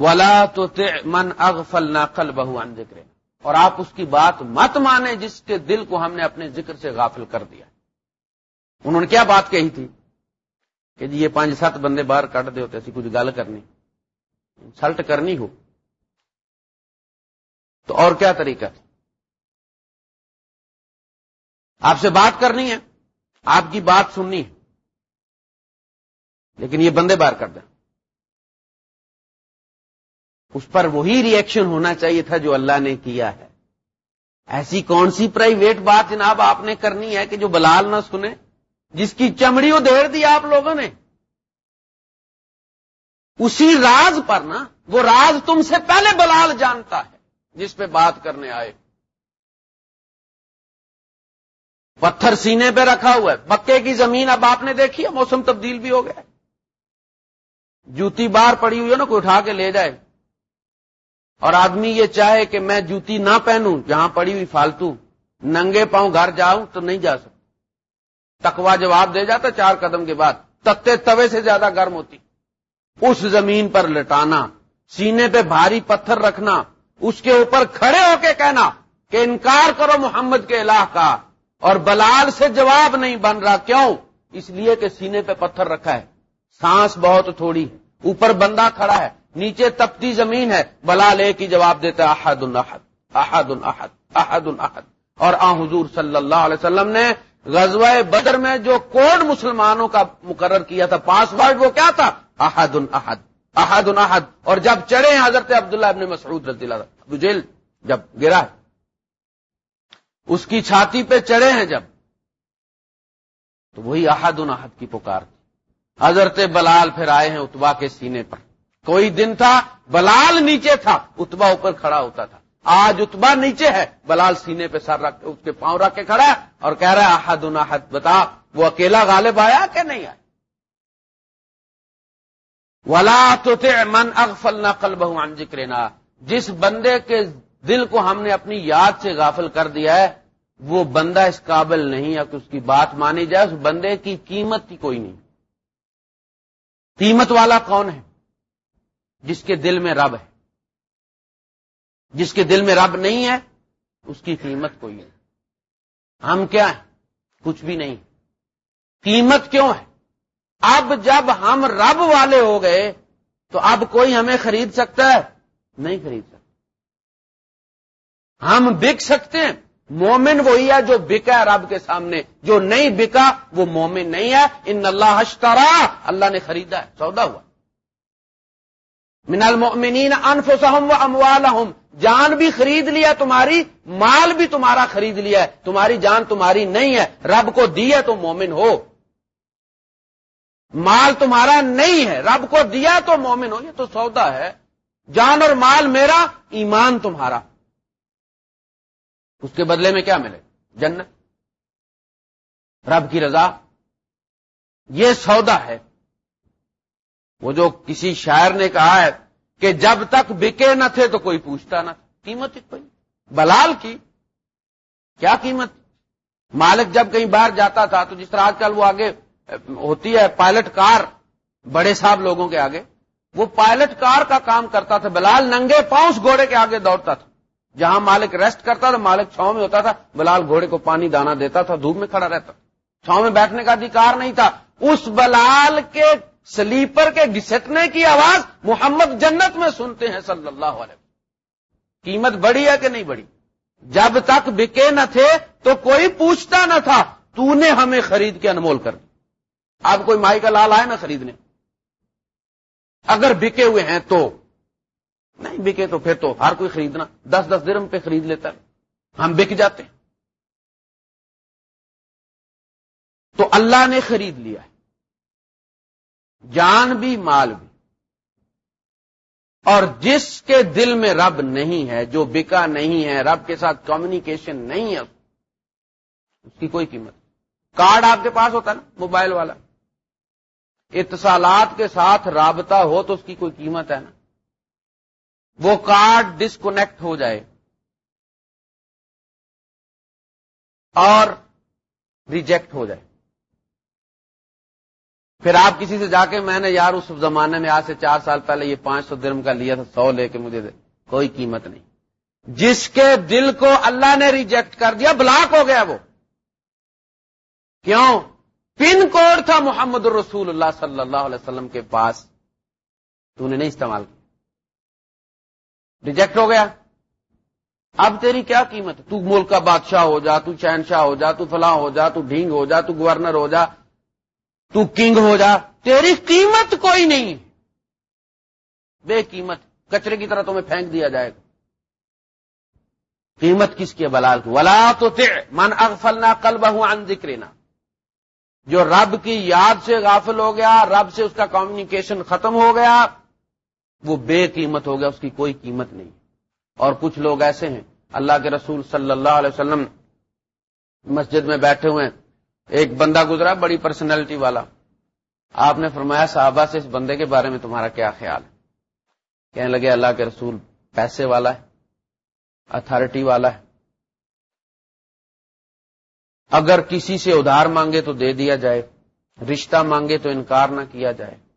Speaker 1: ولا تو من اغفلنا قلبه عن ذکر اور آپ اس کی بات مت مانے جس کے دل کو ہم نے اپنے ذکر سے غافل کر دیا۔ انہوں نے کیا بات کہی تھی؟ کہ جی یہ پانچ سات بندے باہر کٹ دے ہوتے، ایسی کچھ گل کرنی۔ سلٹ کرنی ہو۔ تو اور کیا طریقہ تھا؟ آپ سے بات کرنی ہے، آپ کی بات سننی ہے، لیکن یہ بندے بار کر دیں۔ اس پر وہی ری ایکشن ہونا چاہیے تھا جو اللہ نے کیا ہے۔ ایسی کون سی پرائیویٹ بات جناب آپ نے کرنی ہے کہ جو بلال نہ سنے، جس کی چمڑی ادھیڑ دی آپ لوگوں نے۔ اسی راز پر نا، وہ راز تم سے پہلے بلال جانتا ہے، جس پہ بات کرنے آئے۔ پتھر سینے پہ رکھا ہوا ہے۔ مکے کی زمین اب آپ نے دیکھی ہے، موسم تبدیل بھی ہو گیا جوتی باہر پڑی ہوئی ہے نا، کوئی اٹھا کے لے جائے۔ اور آدمی یہ چاہے کہ میں جوتی نہ پہنوں، جہاں پڑی ہوئی فالتو، ننگے پاؤں گھر جاؤں تو نہیں جا سکتا۔ تکوا جواب دے جاتا چار قدم کے بعد۔ تتے توے سے زیادہ گرم ہوتی۔ اس زمین پر لٹانا، سینے پہ بھاری پتھر رکھنا، اس کے اوپر کھڑے ہو کے کہنا کہ انکار کرو محمد کے الہ کا۔ اور بلال سے جواب نہیں بن رہا کیوں؟ اس لیے کہ سینے پہ پتھر رکھا ہے۔ سانس بہت تھوڑی ہے۔ اوپر بندہ کھڑا ہے۔ نیچے تپتی زمین ہے۔ بلال ایک ہی جواب دیتا احد۔ الاحد احد۔ الاحد احد۔ الاحد اور آ حضور صلی اللہ علیہ وسلم نے غزوہ بدر میں جو کوڈ مسلمانوں کا مقرر کیا تھا، پاس ورڈ وہ کیا تھا؟ احد احد۔ احد احد۔ اور جب چڑھے حضرت عبداللہ ابن مسعود رضی اللہ ابو جیل جب گرا ہے۔ اس کی چھاتی پہ چڑھے ہیں جب، تو وہی احد احد کی پکار تھی۔ حضرت بلال پھر آئے ہیں اتبا کے سینے پر۔ کوئی دن تھا، بلال نیچے تھا اتبا اوپر کھڑا ہوتا تھا۔ آج اتبا نیچے ہے، بلال سینے پہ سر رکھ اس کے پاؤں رکھ کے کھڑا ہے اور کہہ رہا ہے، احد احد بتا، وہ اکیلا غالب آیا کہ نہیں آیا؟ ولا تو من اغفل نہ کل بہ ذکر جس بندے کے دل کو ہم نے اپنی یاد سے غافل کر دیا ہے، وہ بندہ اس قابل نہیں ہے کہ اس کی بات مانی جائے، اس بندے کی قیمت کی کوئی نہیں۔ قیمت والا کون ہے؟ جس کے دل میں رب ہے۔ جس کے دل میں رب نہیں ہے، اس کی قیمت کوئی نہیں۔ ہم کیا ہیں؟ کچھ بھی نہیں۔ قیمت کیوں ہے؟ اب جب ہم رب والے ہو گئے، تو اب کوئی ہمیں خرید سکتا ہے؟ نہیں خرید سکتا۔ ہم بک سکتے ہیں۔ مومن وہی ہے جو بکا رب کے سامنے۔ جو نہیں بکا، وہ مومن نہیں ہے۔ ان اللہ اشترا، اللہ نے خریدا ہے، سودا ہوا۔ من المؤمنین انفسهم و اموالهم جان بھی خرید لیا تمہاری، مال بھی تمہارا خرید لیا ہے۔ تمہاری جان تمہاری نہیں ہے۔ رب کو دی ہے تو مومن ہو۔ مال تمہارا نہیں ہے۔ رب کو دیا تو مومن ہو۔ یہ تو سودا ہے۔ جان اور مال میرا، ایمان تمہارا۔ اس کے بدلے میں کیا ملے؟ جنت۔ رب کی رضا۔ یہ سودا ہے۔ وہ جو کسی شاعر نے کہا ہے کہ جب تک بکے نہ تھے تو کوئی پوچھتا نہ تھا۔ قیمت کوئی۔ بلال کی۔ کیا قیمت؟ مالک جب کہیں باہر جاتا تھا تو جس طرح آج کل وہ آگے ہوتی ہے پائلٹ کار، بڑے صاحب لوگوں کے آگے، وہ پائلٹ کار کا کام کرتا تھا۔ بلال ننگے پاؤں گھوڑے کے آگے دوڑتا تھا۔ جہاں مالک ریسٹ کرتا تھا مالک چھاؤں میں ہوتا تھا، بلال گھوڑے کو پانی دانا دیتا تھا، دھوپ میں کھڑا رہتا۔ چھاؤں میں بیٹھنے کا ادھیکار نہیں تھا۔ اس بلال کے سلیپر کے گھسٹنے کی آواز محمد جنت میں سنتے ہیں صلی اللہ علیہ قیمت بڑی ہے کہ نہیں بڑی؟ جب تک بکے نہ تھے تو کوئی پوچھتا نہ تھا، تو نے ہمیں خرید کے انمول کر دی۔ اب کوئی مائی کا لال آئے نا خریدنے۔ اگر بکے ہوئے ہیں تو نہیں بکے تو پھر تو ہر کوئی خریدنا، دس دس درم پہ خرید لیتا ہے۔ ہم بک جاتے ہیں۔ تو اللہ نے خرید لیا ہے۔ جان بھی، مال بھی۔ اور جس کے دل میں رب نہیں ہے، جو بکا نہیں ہے، رب کے ساتھ کمیونیکیشن نہیں ہے، اس کی کوئی قیمت کارڈ آپ کے پاس ہوتا ہے نا، موبائل والا۔ اتصالات کے ساتھ رابطہ ہو تو اس کی کوئی قیمت ہے نا۔ وہ کارڈ ڈسکنیکٹ ہو جائے۔ اور ریجیکٹ ہو جائے۔ پھر آپ کسی سے جا کے میں نے یار اس زمانے میں آج سے چار سال پہلے یہ پانچ سو درم کا لیا تھا، سو لے کے مجھے دے۔ کوئی قیمت نہیں۔ جس کے دل کو اللہ نے ریجیکٹ کر دیا بلاک ہو گیا وہ۔ کیوں؟ پن کوڈ تھا محمد الرسول اللہ صلی اللہ علیہ وسلم کے پاس۔ تو نے نہیں استعمال کیا۔ ریجیکٹ ہو گیا۔ اب تیری کیا قیمت تو ملک کا بادشاہ ہو جا، تو شہنشاہ ہو جا، تو فلاں ہو جا، تو ڈھینگ ہو جا، تو گورنر ہو جا، تو کنگ ہو جا۔ تیری قیمت کوئی نہیں۔ بے قیمت، کچرے کی طرح تمہیں پھینک دیا جائے گا۔ قیمت کس کی بلال کی؟ ولا تو من اغفلنا قلبہ عن ذکرنا جو رب کی یاد سے غافل ہو گیا، رب سے اس کا کمیونیکیشن ختم ہو گیا۔ وہ بے قیمت ہو گیا، اس کی کوئی قیمت نہیں۔ اور کچھ لوگ ایسے ہیں، اللہ کے رسول صلی اللہ علیہ وسلم مسجد میں بیٹھے ہوئے ہیں۔ ایک بندہ گزرا، بڑی پرسنالٹی والا۔ آپ نے فرمایا، صحابہ سے اس بندے کے بارے میں تمہارا کیا خیال ہے؟ کہنے لگے، اللہ کے رسول پیسے والا ہے اتارٹی والا ہے۔ اگر کسی سے ادھار مانگے تو دے دیا جائے، رشتہ مانگے تو انکار نہ کیا جائے۔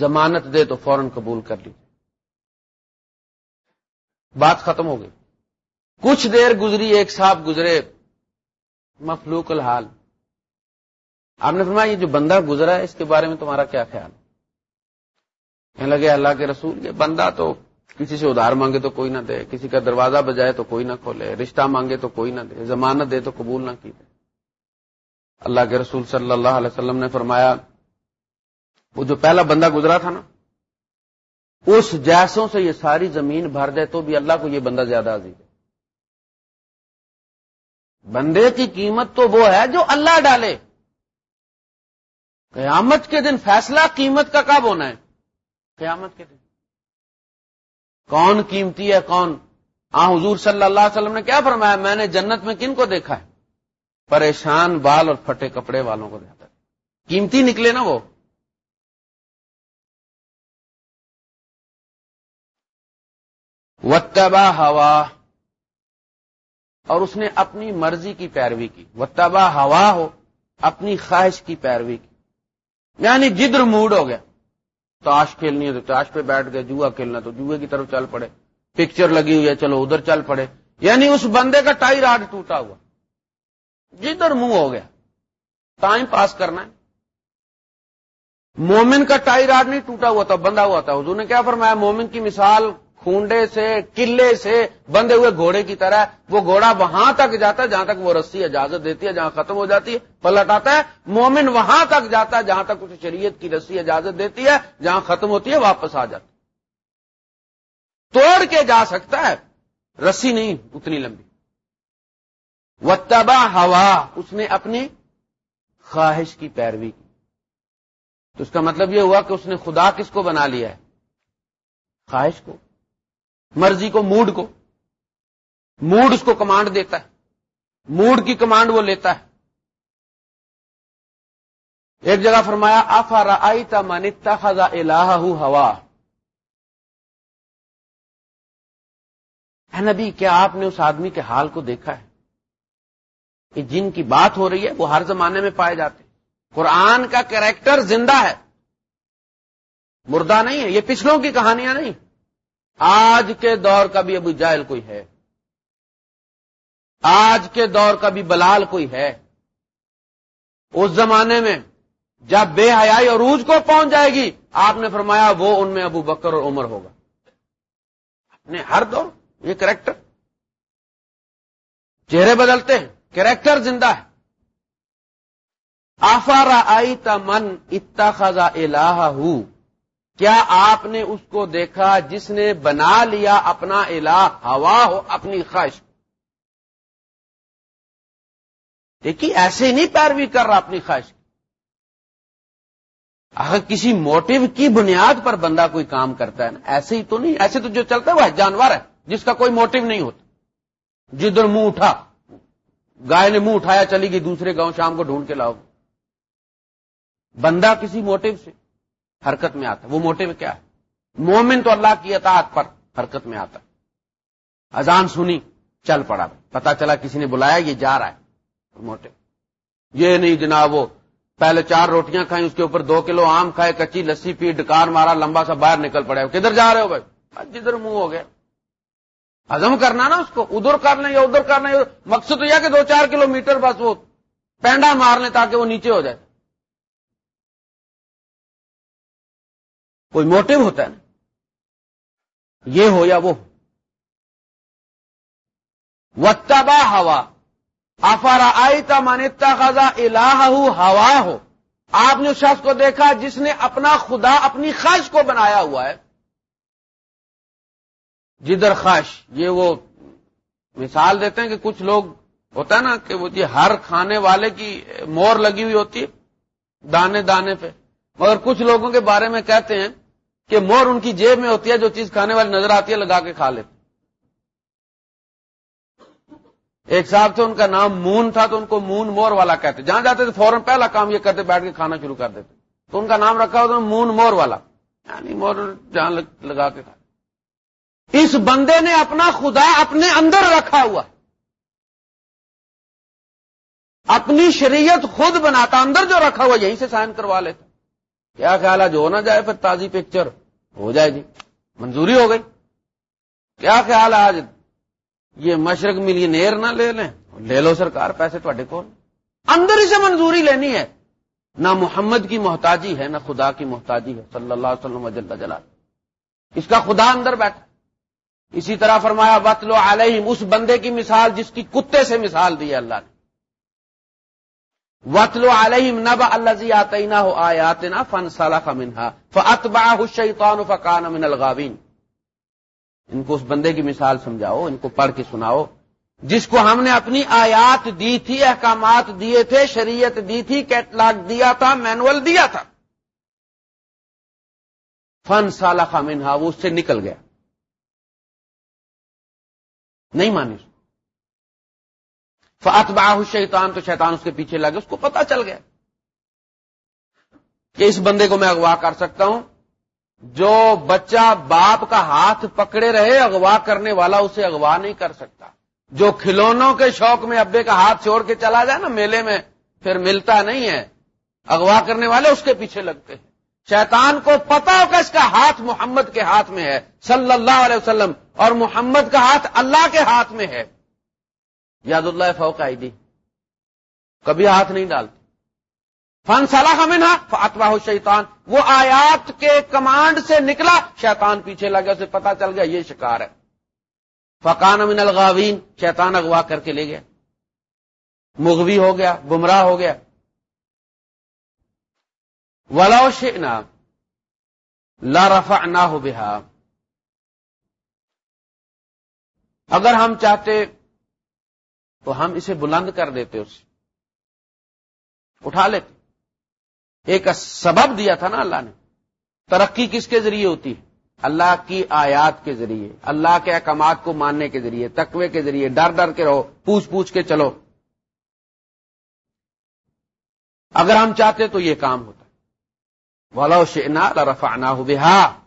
Speaker 1: ضمانت دے تو فوراً قبول کر لی۔ بات ختم ہو گئی۔ کچھ دیر گزری، ایک صاحب گزرے۔ مفلوق الحال۔ آپ نے فرمایا، یہ جو بندہ گزرا ہے، اس کے بارے میں تمہارا کیا خیال؟ کہنے لگے، اللہ کے رسول، یہ بندہ تو کسی سے ادھار مانگے تو کوئی نہ دے، کسی کا دروازہ بجائے تو کوئی نہ کھولے، رشتہ مانگے تو کوئی نہ دے، ضمانت دے تو قبول نہ کی دے۔ اللہ کے رسول صلی اللہ علیہ وسلم نے فرمایا وہ جو پہلا بندہ گزرا تھا نا، اس جیسوں سے یہ ساری زمین بھر دے تو بھی اللہ کو یہ بندہ زیادہ عزیز ہے۔ بندے کی قیمت تو وہ ہے جو اللہ ڈالے۔ قیامت کے دن فیصلہ قیمت کا کب ہونا ہے؟ قیامت کے دن۔ کون قیمتی ہے کون؟ آ، حضور صلی اللہ علیہ وسلم نے کیا فرمایا؟ میں نے جنت میں کن کو دیکھا ہے؟ پریشان بال اور پھٹے کپڑے والوں کو دیکھا قیمتی نکلے نا وہ۔ وتبا ہوا اور اس نے اپنی مرضی کی پیروی کی۔ وتبا ہوا ہو، اپنی خواہش کی پیروی کی۔ یعنی جدر موڈ ہو گیا۔ تاش کھیلنی ہے تو تاش پہ بیٹھ گئے، جوا کھیلنا تو جوئے کی طرف چل پڑے۔ پکچر لگی ہوئی ہے، چلو ادھر چل پڑے۔ یعنی اس بندے کا ٹائی راڈ ٹوٹا ہوا۔ جدھر منہ ہو گیا۔ ٹائم پاس کرنا ہے۔ مومن کا ٹائی راڈ نہیں ٹوٹا ہوا تھا، بندہ ہوا تھا۔ حضور نے کیا فرمایا؟ مومن کی مثال کھونڈے سے، قلعے سے بندے ہوئے گھوڑے کی طرح وہ گھوڑا وہاں تک جاتا ہے جہاں تک وہ رسی اجازت دیتی ہے، جہاں ختم ہو جاتی ہے، پلٹ آتا ہے۔ مومن وہاں تک جاتا ہے جہاں تک اسے شریعت کی رسی اجازت دیتی ہے، جہاں ختم ہوتی ہے واپس آ جاتا توڑ کے جا سکتا ہے، رسی نہیں، اتنی لمبی۔ و تبا ہوا، اس نے اپنی خواہش کی پیروی کی۔ تو اس کا مطلب یہ ہوا کہ اس نے خدا کس کو بنا لیا ہے؟ خواہش کو۔ مرضی کو، موڈ کو۔ موڈ اس کو کمانڈ دیتا ہے۔ موڈ کی کمانڈ وہ لیتا ہے۔ ایک جگہ فرمایا آفا رائی تا منتا خزا الہ ہوا نبی، کیا آپ نے اس آدمی کے حال کو دیکھا ہے؟ کہ جن کی بات ہو رہی ہے، وہ ہر زمانے میں پائے جاتے قرآن کا کریکٹر زندہ ہے۔ مردہ نہیں ہے، یہ پچھلوں کی کہانیاں نہیں۔ آج کے دور کا بھی ابو جائل کوئی ہے؟ آج کے دور کا بھی بلال کوئی ہے؟ اس زمانے میں جب بے حیائی اور روج کو پہنچ جائے گی، آپ نے فرمایا وہ ان میں ابو بکر اور عمر ہوگا۔ اپنے ہر دور یہ کریکٹر۔ چہرے بدلتے ہیں، کریکٹر زندہ ہے۔ آفارا آئی من اتا خزا الہ کیا آپ نے اس کو دیکھا جس نے بنا لیا اپنا الہ، ہوا ہو، اپنی خواہش؟ دیکھیے، ایسے ہی نہیں پیروی کر رہا اپنی خواہش اگر کسی موٹو کی بنیاد پر بندہ کوئی کام کرتا ہے نا، ایسے ہی تو نہیں، ایسے تو جو چلتا ہے وہ جانور ہے، جس کا کوئی موٹو نہیں ہوتا۔ جدھر منہ اٹھا، گائے نے منہ اٹھایا، چلی گئی دوسرے گاؤں، شام کو ڈھونڈ کے لاؤ۔ بندہ کسی موٹو سے۔ حرکت میں آتا ہے۔ وہ موٹے میں کیا ہے؟ مومن تو اللہ کی اطاعت پر حرکت میں آتا اذان سنی، چل پڑا۔ پتا چلا کسی نے بلایا، یہ جا رہا ہے۔ موٹے۔ یہ نہیں جناب، وہ پہلے چار روٹیاں کھائیں، اس کے اوپر دو کلو آم کھائے، کچی، لسی پی ڈکار مارا، لمبا سا باہر نکل پڑے کدھر جا رہے ہو بھائی؟ جدھر منہ ہو گیا۔ ہزم کرنا نا اس کو، ادھر کر لیں یا ادھر کر لیں۔ مقصد تو یہ کہ دو چار کلو میٹر بس وہ پینڈا مار لیں تاکہ وہ نیچے ہو جائے۔ کوئی موٹو ہوتا ہے نا۔ یہ ہو یا وہ وتبا ہوا۔ افارا آئی تا مانتا خزا الہ ہوا ہو۔ آپ نے اس شخص کو دیکھا جس نے اپنا خدا اپنی خواہش کو بنایا ہوا ہے۔ جدھر خواہش، یہ وہ مثال دیتے ہیں کہ کچھ لوگ ہوتا ہے نا کہ وہ جی ہر کھانے والے کی مور لگی ہوئی ہوتی ہے دانے دانے پہ۔ مگر کچھ لوگوں کے بارے میں کہتے ہیں کہ مور ان کی جیب میں ہوتی ہے جو چیز کھانے والی نظر آتی ہے، لگا کے کھا لیتے۔ ایک صاحب تھے، ان کا نام مون تھا، تو ان کو مون مور والا کہتے۔ جہاں جاتے تھے، فوراً پہلا کام یہ کرتے، بیٹھ کے کھانا شروع کر دیتے۔ تو ان کا نام رکھا ہوتا، مون مور والا۔ یعنی مور جہاں لگا کے کھا۔ اس بندے نے اپنا خدا اپنے اندر رکھا ہوا۔ اپنی شریعت خود بناتا، اندر جو رکھا ہوا، یہیں سے سائن کروا لیتا۔ کیا خیال ہے؟ جو نہ جائے پھر تازی پکچر۔ ہو جائے گی منظوری ہو گئی۔ کیا خیال ہے آج؟ یہ مشرق ملینئر نہ لے لیں۔ لے لو سرکار پیسے تے کو اندر ہی سے منظوری لینی ہے۔ نہ محمد کی محتاجی ہے، نہ خدا کی محتاجی ہے۔ صلی اللہ علیہ وسلم جل جلال۔ اس کا خدا اندر بیٹھا۔ اسی طرح فرمایا وطلو علیہم اس بندے کی مثال جس کی کتے سے مثال دی ہے اللہ نے۔ وطلو علیہم نب اللہ آتینا ہو آیاتنا فن صلاح منہا فاتبعہ الشیطان فکان من الغابین ان کو اس بندے کی مثال سمجھاؤ، ان کو پڑھ کے سناؤ۔ جس کو ہم نے اپنی آیات دی تھی، احکامات دیے تھے، شریعت دی تھی، کیٹلاگ دیا تھا، مینول دیا تھا۔ فن سالہ منہا وہ اس سے نکل گیا۔ نہیں مانی فاتباہ شیطان تو شیطان اس کے پیچھے لگے اس کو پتا چل گیا کہ اس بندے کو میں اغوا کر سکتا ہوں۔ جو بچہ باپ کا ہاتھ پکڑے رہے، اغوا کرنے والا اسے اغوا نہیں کر سکتا۔ جو کھلونوں کے شوق میں ابے کا ہاتھ چھوڑ کے چلا جائے نا میلے میں، پھر ملتا نہیں ہے۔ اغوا کرنے والے اس کے پیچھے لگتے ہیں۔ شیطان کو پتا ہوگا اس کا ہاتھ محمد کے ہاتھ میں ہے، صلی اللہ علیہ وسلم، اور محمد کا ہاتھ اللہ کے ہاتھ میں ہے۔ یاد اللہ فوق آئی دی کبھی ہاتھ نہیں ڈالتے۔ فن صلاح منہا فاتواہ شیطان وہ آیات کے کمانڈ سے نکلا، شیطان پیچھے لگا اسے پتا چل گیا، یہ شکار ہے۔ فقان من الغاوین شیطان اغوا کر کے لے گیا۔ مغوی ہو گیا، گمراہ ہو گیا۔ ولا شئنا لا رفعنا ہو بہا اگر ہم چاہتے تو ہم اسے بلند کر دیتے اسے اٹھا لیتے۔ ایک سبب دیا تھا نا اللہ نے۔ ترقی کس کے ذریعے ہوتی ہے؟ اللہ کی آیات کے ذریعے، اللہ کے احکامات کو ماننے کے ذریعے، تقوی کے ذریعے، ڈر ڈر کے رہو، پوچھ پوچھ کے چلو۔ اگر ہم چاہتے تو یہ کام ہوتا۔ ولو شئنا لرفعنا بها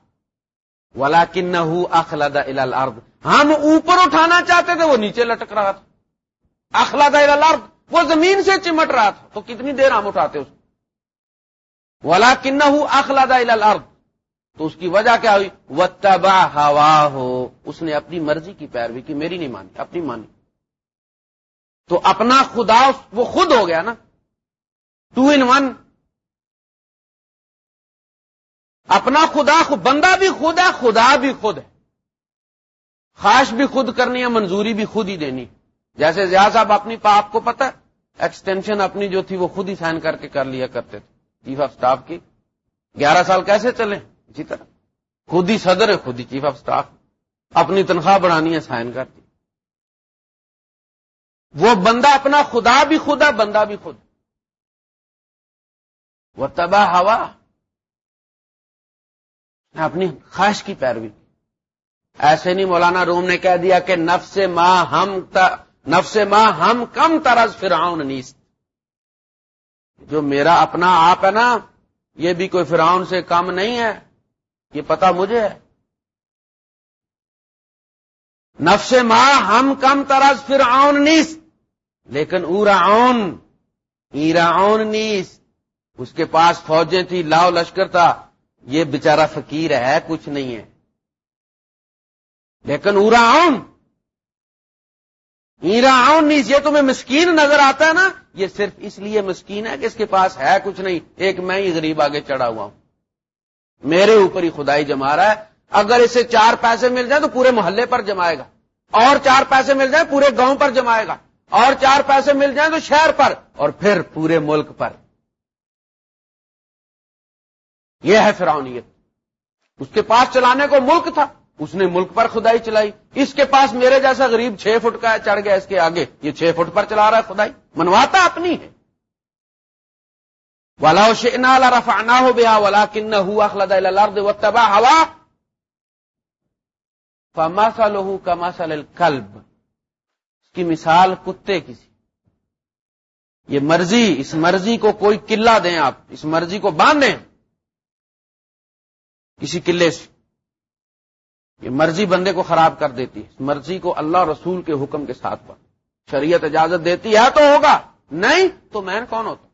Speaker 1: ولكنه اخلد الارض ہم اوپر اٹھانا چاہتے تھے وہ نیچے لٹک رہا تھا۔ اخلد الارض، وہ زمین سے چمٹ رہا تھا۔ تو کتنی دیر ہم اٹھاتے اس ولا کن اخلاد تو اس کی وجہ کیا ہوئی؟ وہ تباہ ہوا ہو اس نے اپنی مرضی کی پیروی کی، میری نہیں مانی، اپنی مانی۔ تو اپنا خدا وہ خود ہو گیا نا۔ ٹو ان ون اپنا خدا بندہ بھی خود ہے، خدا بھی خود ہے۔ خواہش بھی خود کرنی ہے، منظوری بھی خود ہی دینی۔ جیسے زیاد صاحب اپنی آپ کو پتا ایکسٹینشن اپنی جو تھی وہ خود ہی سائن کر کے کر لیا کرتے تھے چیف آف سٹاف کی۔ گیارہ سال کیسے چلے؟ اسی طرح۔ خود ہی صدر ہے، خود ہی چیف آف سٹاف اپنی تنخواہ بڑھانی ہے سائن کرتی وہ بندہ اپنا خدا بھی خود ہے، بندہ بھی خود۔ وہ تباہ ہوا اپنی خواہش کی پیروی ایسے نہیں مولانا روم نے کہہ دیا کہ نفس ماں ہم نفس ماں ہم کم طرز فرعون نیست۔ جو میرا اپنا آپ ہے نا، یہ بھی کوئی فراؤن سے کم نہیں ہے۔ یہ پتا مجھے ہے۔ نفس ماں ہم کم طرز فرعون نیس لیکن اون ایراؤن نیس اس کے پاس فوجیں تھی لاؤ لشکر تھا۔ یہ بےچارا فقیر ہے، کچھ نہیں ہے۔ لیکن اون ایراؤن نیس یہ تمہیں مسکین نظر آتا ہے نا، یہ صرف اس لیے مسکین ہے کہ اس کے پاس ہے کچھ نہیں، ایک میں ہی غریب آگے چڑھا ہوا ہوں۔ میرے اوپر ہی خدائی جما رہا ہے۔ اگر اسے چار پیسے مل جائیں تو پورے محلے پر جمائے گا۔ اور چار پیسے مل جائیں، پورے گاؤں پر جمائے گا۔ اور چار پیسے مل جائیں تو شہر پر، اور پھر پورے ملک پر۔ یہ ہے فرونیت اس کے پاس چلانے کو ملک تھا۔ اس نے ملک پر خدائی چلائی۔ اس کے پاس میرے جیسا غریب چھ فٹ کا چڑھ گیا، اس کے آگے یہ چھ فٹ پر چلا رہا ہے خدائی۔ منواتا اپنی ہے۔ ولا شنا رفانا ہو بیا ولا کن ہوا خلد و تباہ ہوا فماسا لہو کماسا کلب اس کی مثال کتے کسی یہ مرضی، اس مرضی کو کوئی قلعہ دیں آپ، اس مرضی کو باندھیں۔ کسی قلعے سے۔ یہ مرضی بندے کو خراب کر دیتی ہے، مرضی کو اللہ رسول کے حکم کے ساتھ بند شریعت اجازت دیتی ہے، تو ہوگا۔ نہیں، تو میں کون ہوتا؟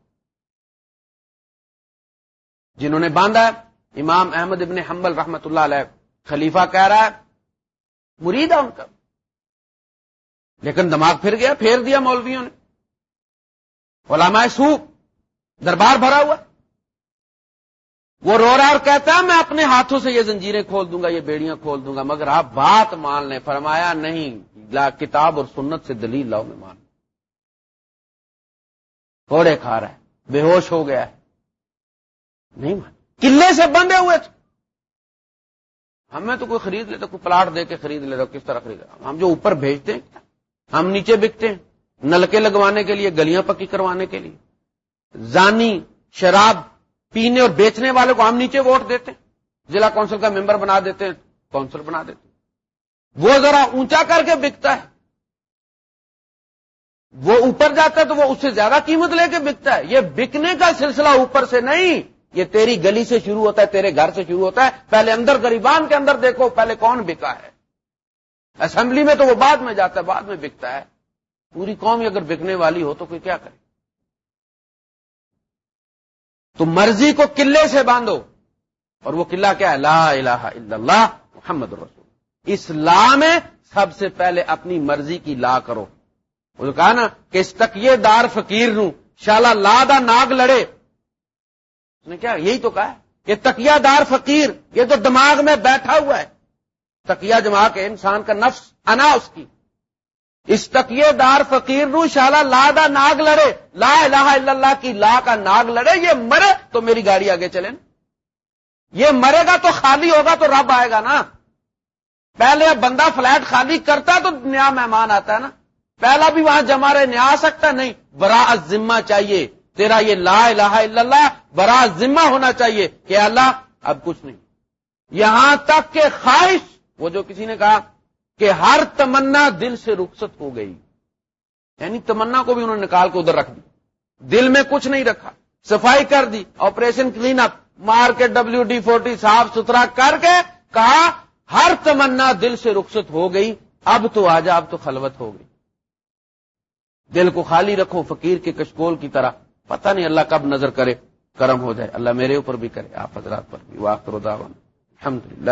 Speaker 1: جنہوں نے باندھا ہے، امام احمد ابن حنبل رحمت اللہ علیہ خلیفہ کہہ رہا ہے، مرید ہے ان کا۔ لیکن دماغ پھر گیا، پھیر دیا مولویوں نے۔ علماء سوپ، دربار بھرا ہوا۔ وہ رو رہا اور کہتا ہے، میں اپنے ہاتھوں سے یہ زنجیریں کھول دوں گا، یہ بیڑیاں کھول دوں گا، مگر آپ بات مان لیں۔ فرمایا، نہیں، لا کتاب اور سنت سے دلیل لاؤ، میں مان تھوڑے کھا رہا ہے، بے ہوش ہو گیا ہے۔ نہیں مان۔ قلعے سے بندے ہوئے تھے۔ ہمیں تو کوئی خرید لیتا، کوئی پلاٹ دے کے خرید لیتا کس طرح خرید ہم جو اوپر بھیجتے ہیں، ہم نیچے بکتے ہیں، نلکے لگوانے کے لیے، گلیاں پکی کروانے کے لیے۔ زانی، شراب پینے اور بیچنے والے کو ہم نیچے ووٹ دیتے ہیں، ضلع کونسل کا ممبر بنا دیتے ہیں، کونسل بنا دیتے ہیں۔ وہ ذرا اونچا کر کے بکتا ہے۔ وہ اوپر جاتا ہے تو وہ اس سے زیادہ قیمت لے کے بکتا ہے۔ یہ بکنے کا سلسلہ اوپر سے نہیں، یہ تیری گلی سے شروع ہوتا ہے، تیرے گھر سے شروع ہوتا ہے۔ پہلے اندر غریبان کے اندر دیکھو، پہلے کون بکا ہے۔ اسمبلی میں تو وہ بعد میں جاتا ہے، بعد میں بکتا ہے۔ پوری قوم اگر بکنے والی ہو تو کوئی کیا کرے؟ تو مرضی کو قلعے سے باندھو۔ اور وہ قلعہ کیا ہے؟ لا الہ الا اللہ محمد رسول اس لا میں سب سے پہلے اپنی مرضی کی لا کرو۔ وہ کہا نا کہ اس تک یہ دار فقیر نو شالا لا دا ناگ لڑے۔ اس نے کیا یہی تو کہا ہے کہ تکیا دار فقیر، یہ تو دماغ میں بیٹھا ہوا ہے۔ تکیا جما کے انسان کا نفس، انا اس کی۔ اس تکیے دار فقیر نو شالا لا دا ناگ لڑے، لا الہ الا اللہ کی لا کا ناگ لڑے، یہ مرے تو میری گاڑی آگے چلے یہ مرے گا تو خالی ہوگا تو رب آئے گا نا۔ پہلے بندہ فلیٹ خالی کرتا تو نیا مہمان آتا ہے نا۔ پہلا بھی وہاں جمع رہے نہیں آ سکتا نہیں۔ برا ذمہ چاہیے۔ تیرا یہ لا الہ الا اللہ برا ذمہ ہونا چاہیے کہ اللہ اب کچھ نہیں۔ یہاں تک کہ خواہش، وہ جو کسی نے کہا کہ ہر تمنا دل سے رخصت ہو گئی۔ یعنی تمنا کو بھی انہوں نے نکال کے ادھر رکھ دی۔ دل میں کچھ نہیں رکھا۔ صفائی کر دی آپریشن کلین اپ مار کے ڈبلو ڈی فورٹی صاف ستھرا کر کے کہا، ہر تمنا دل سے رخصت ہو گئی۔ اب تو آ جا، اب تو خلوت ہو گئی۔ دل کو خالی رکھو، فقیر کے کشکول کی طرح۔ پتہ نہیں اللہ کب نظر کرے، کرم ہو جائے۔ اللہ میرے اوپر بھی کرے، آپ حضرات پر بھی۔ واقع الحمد للہ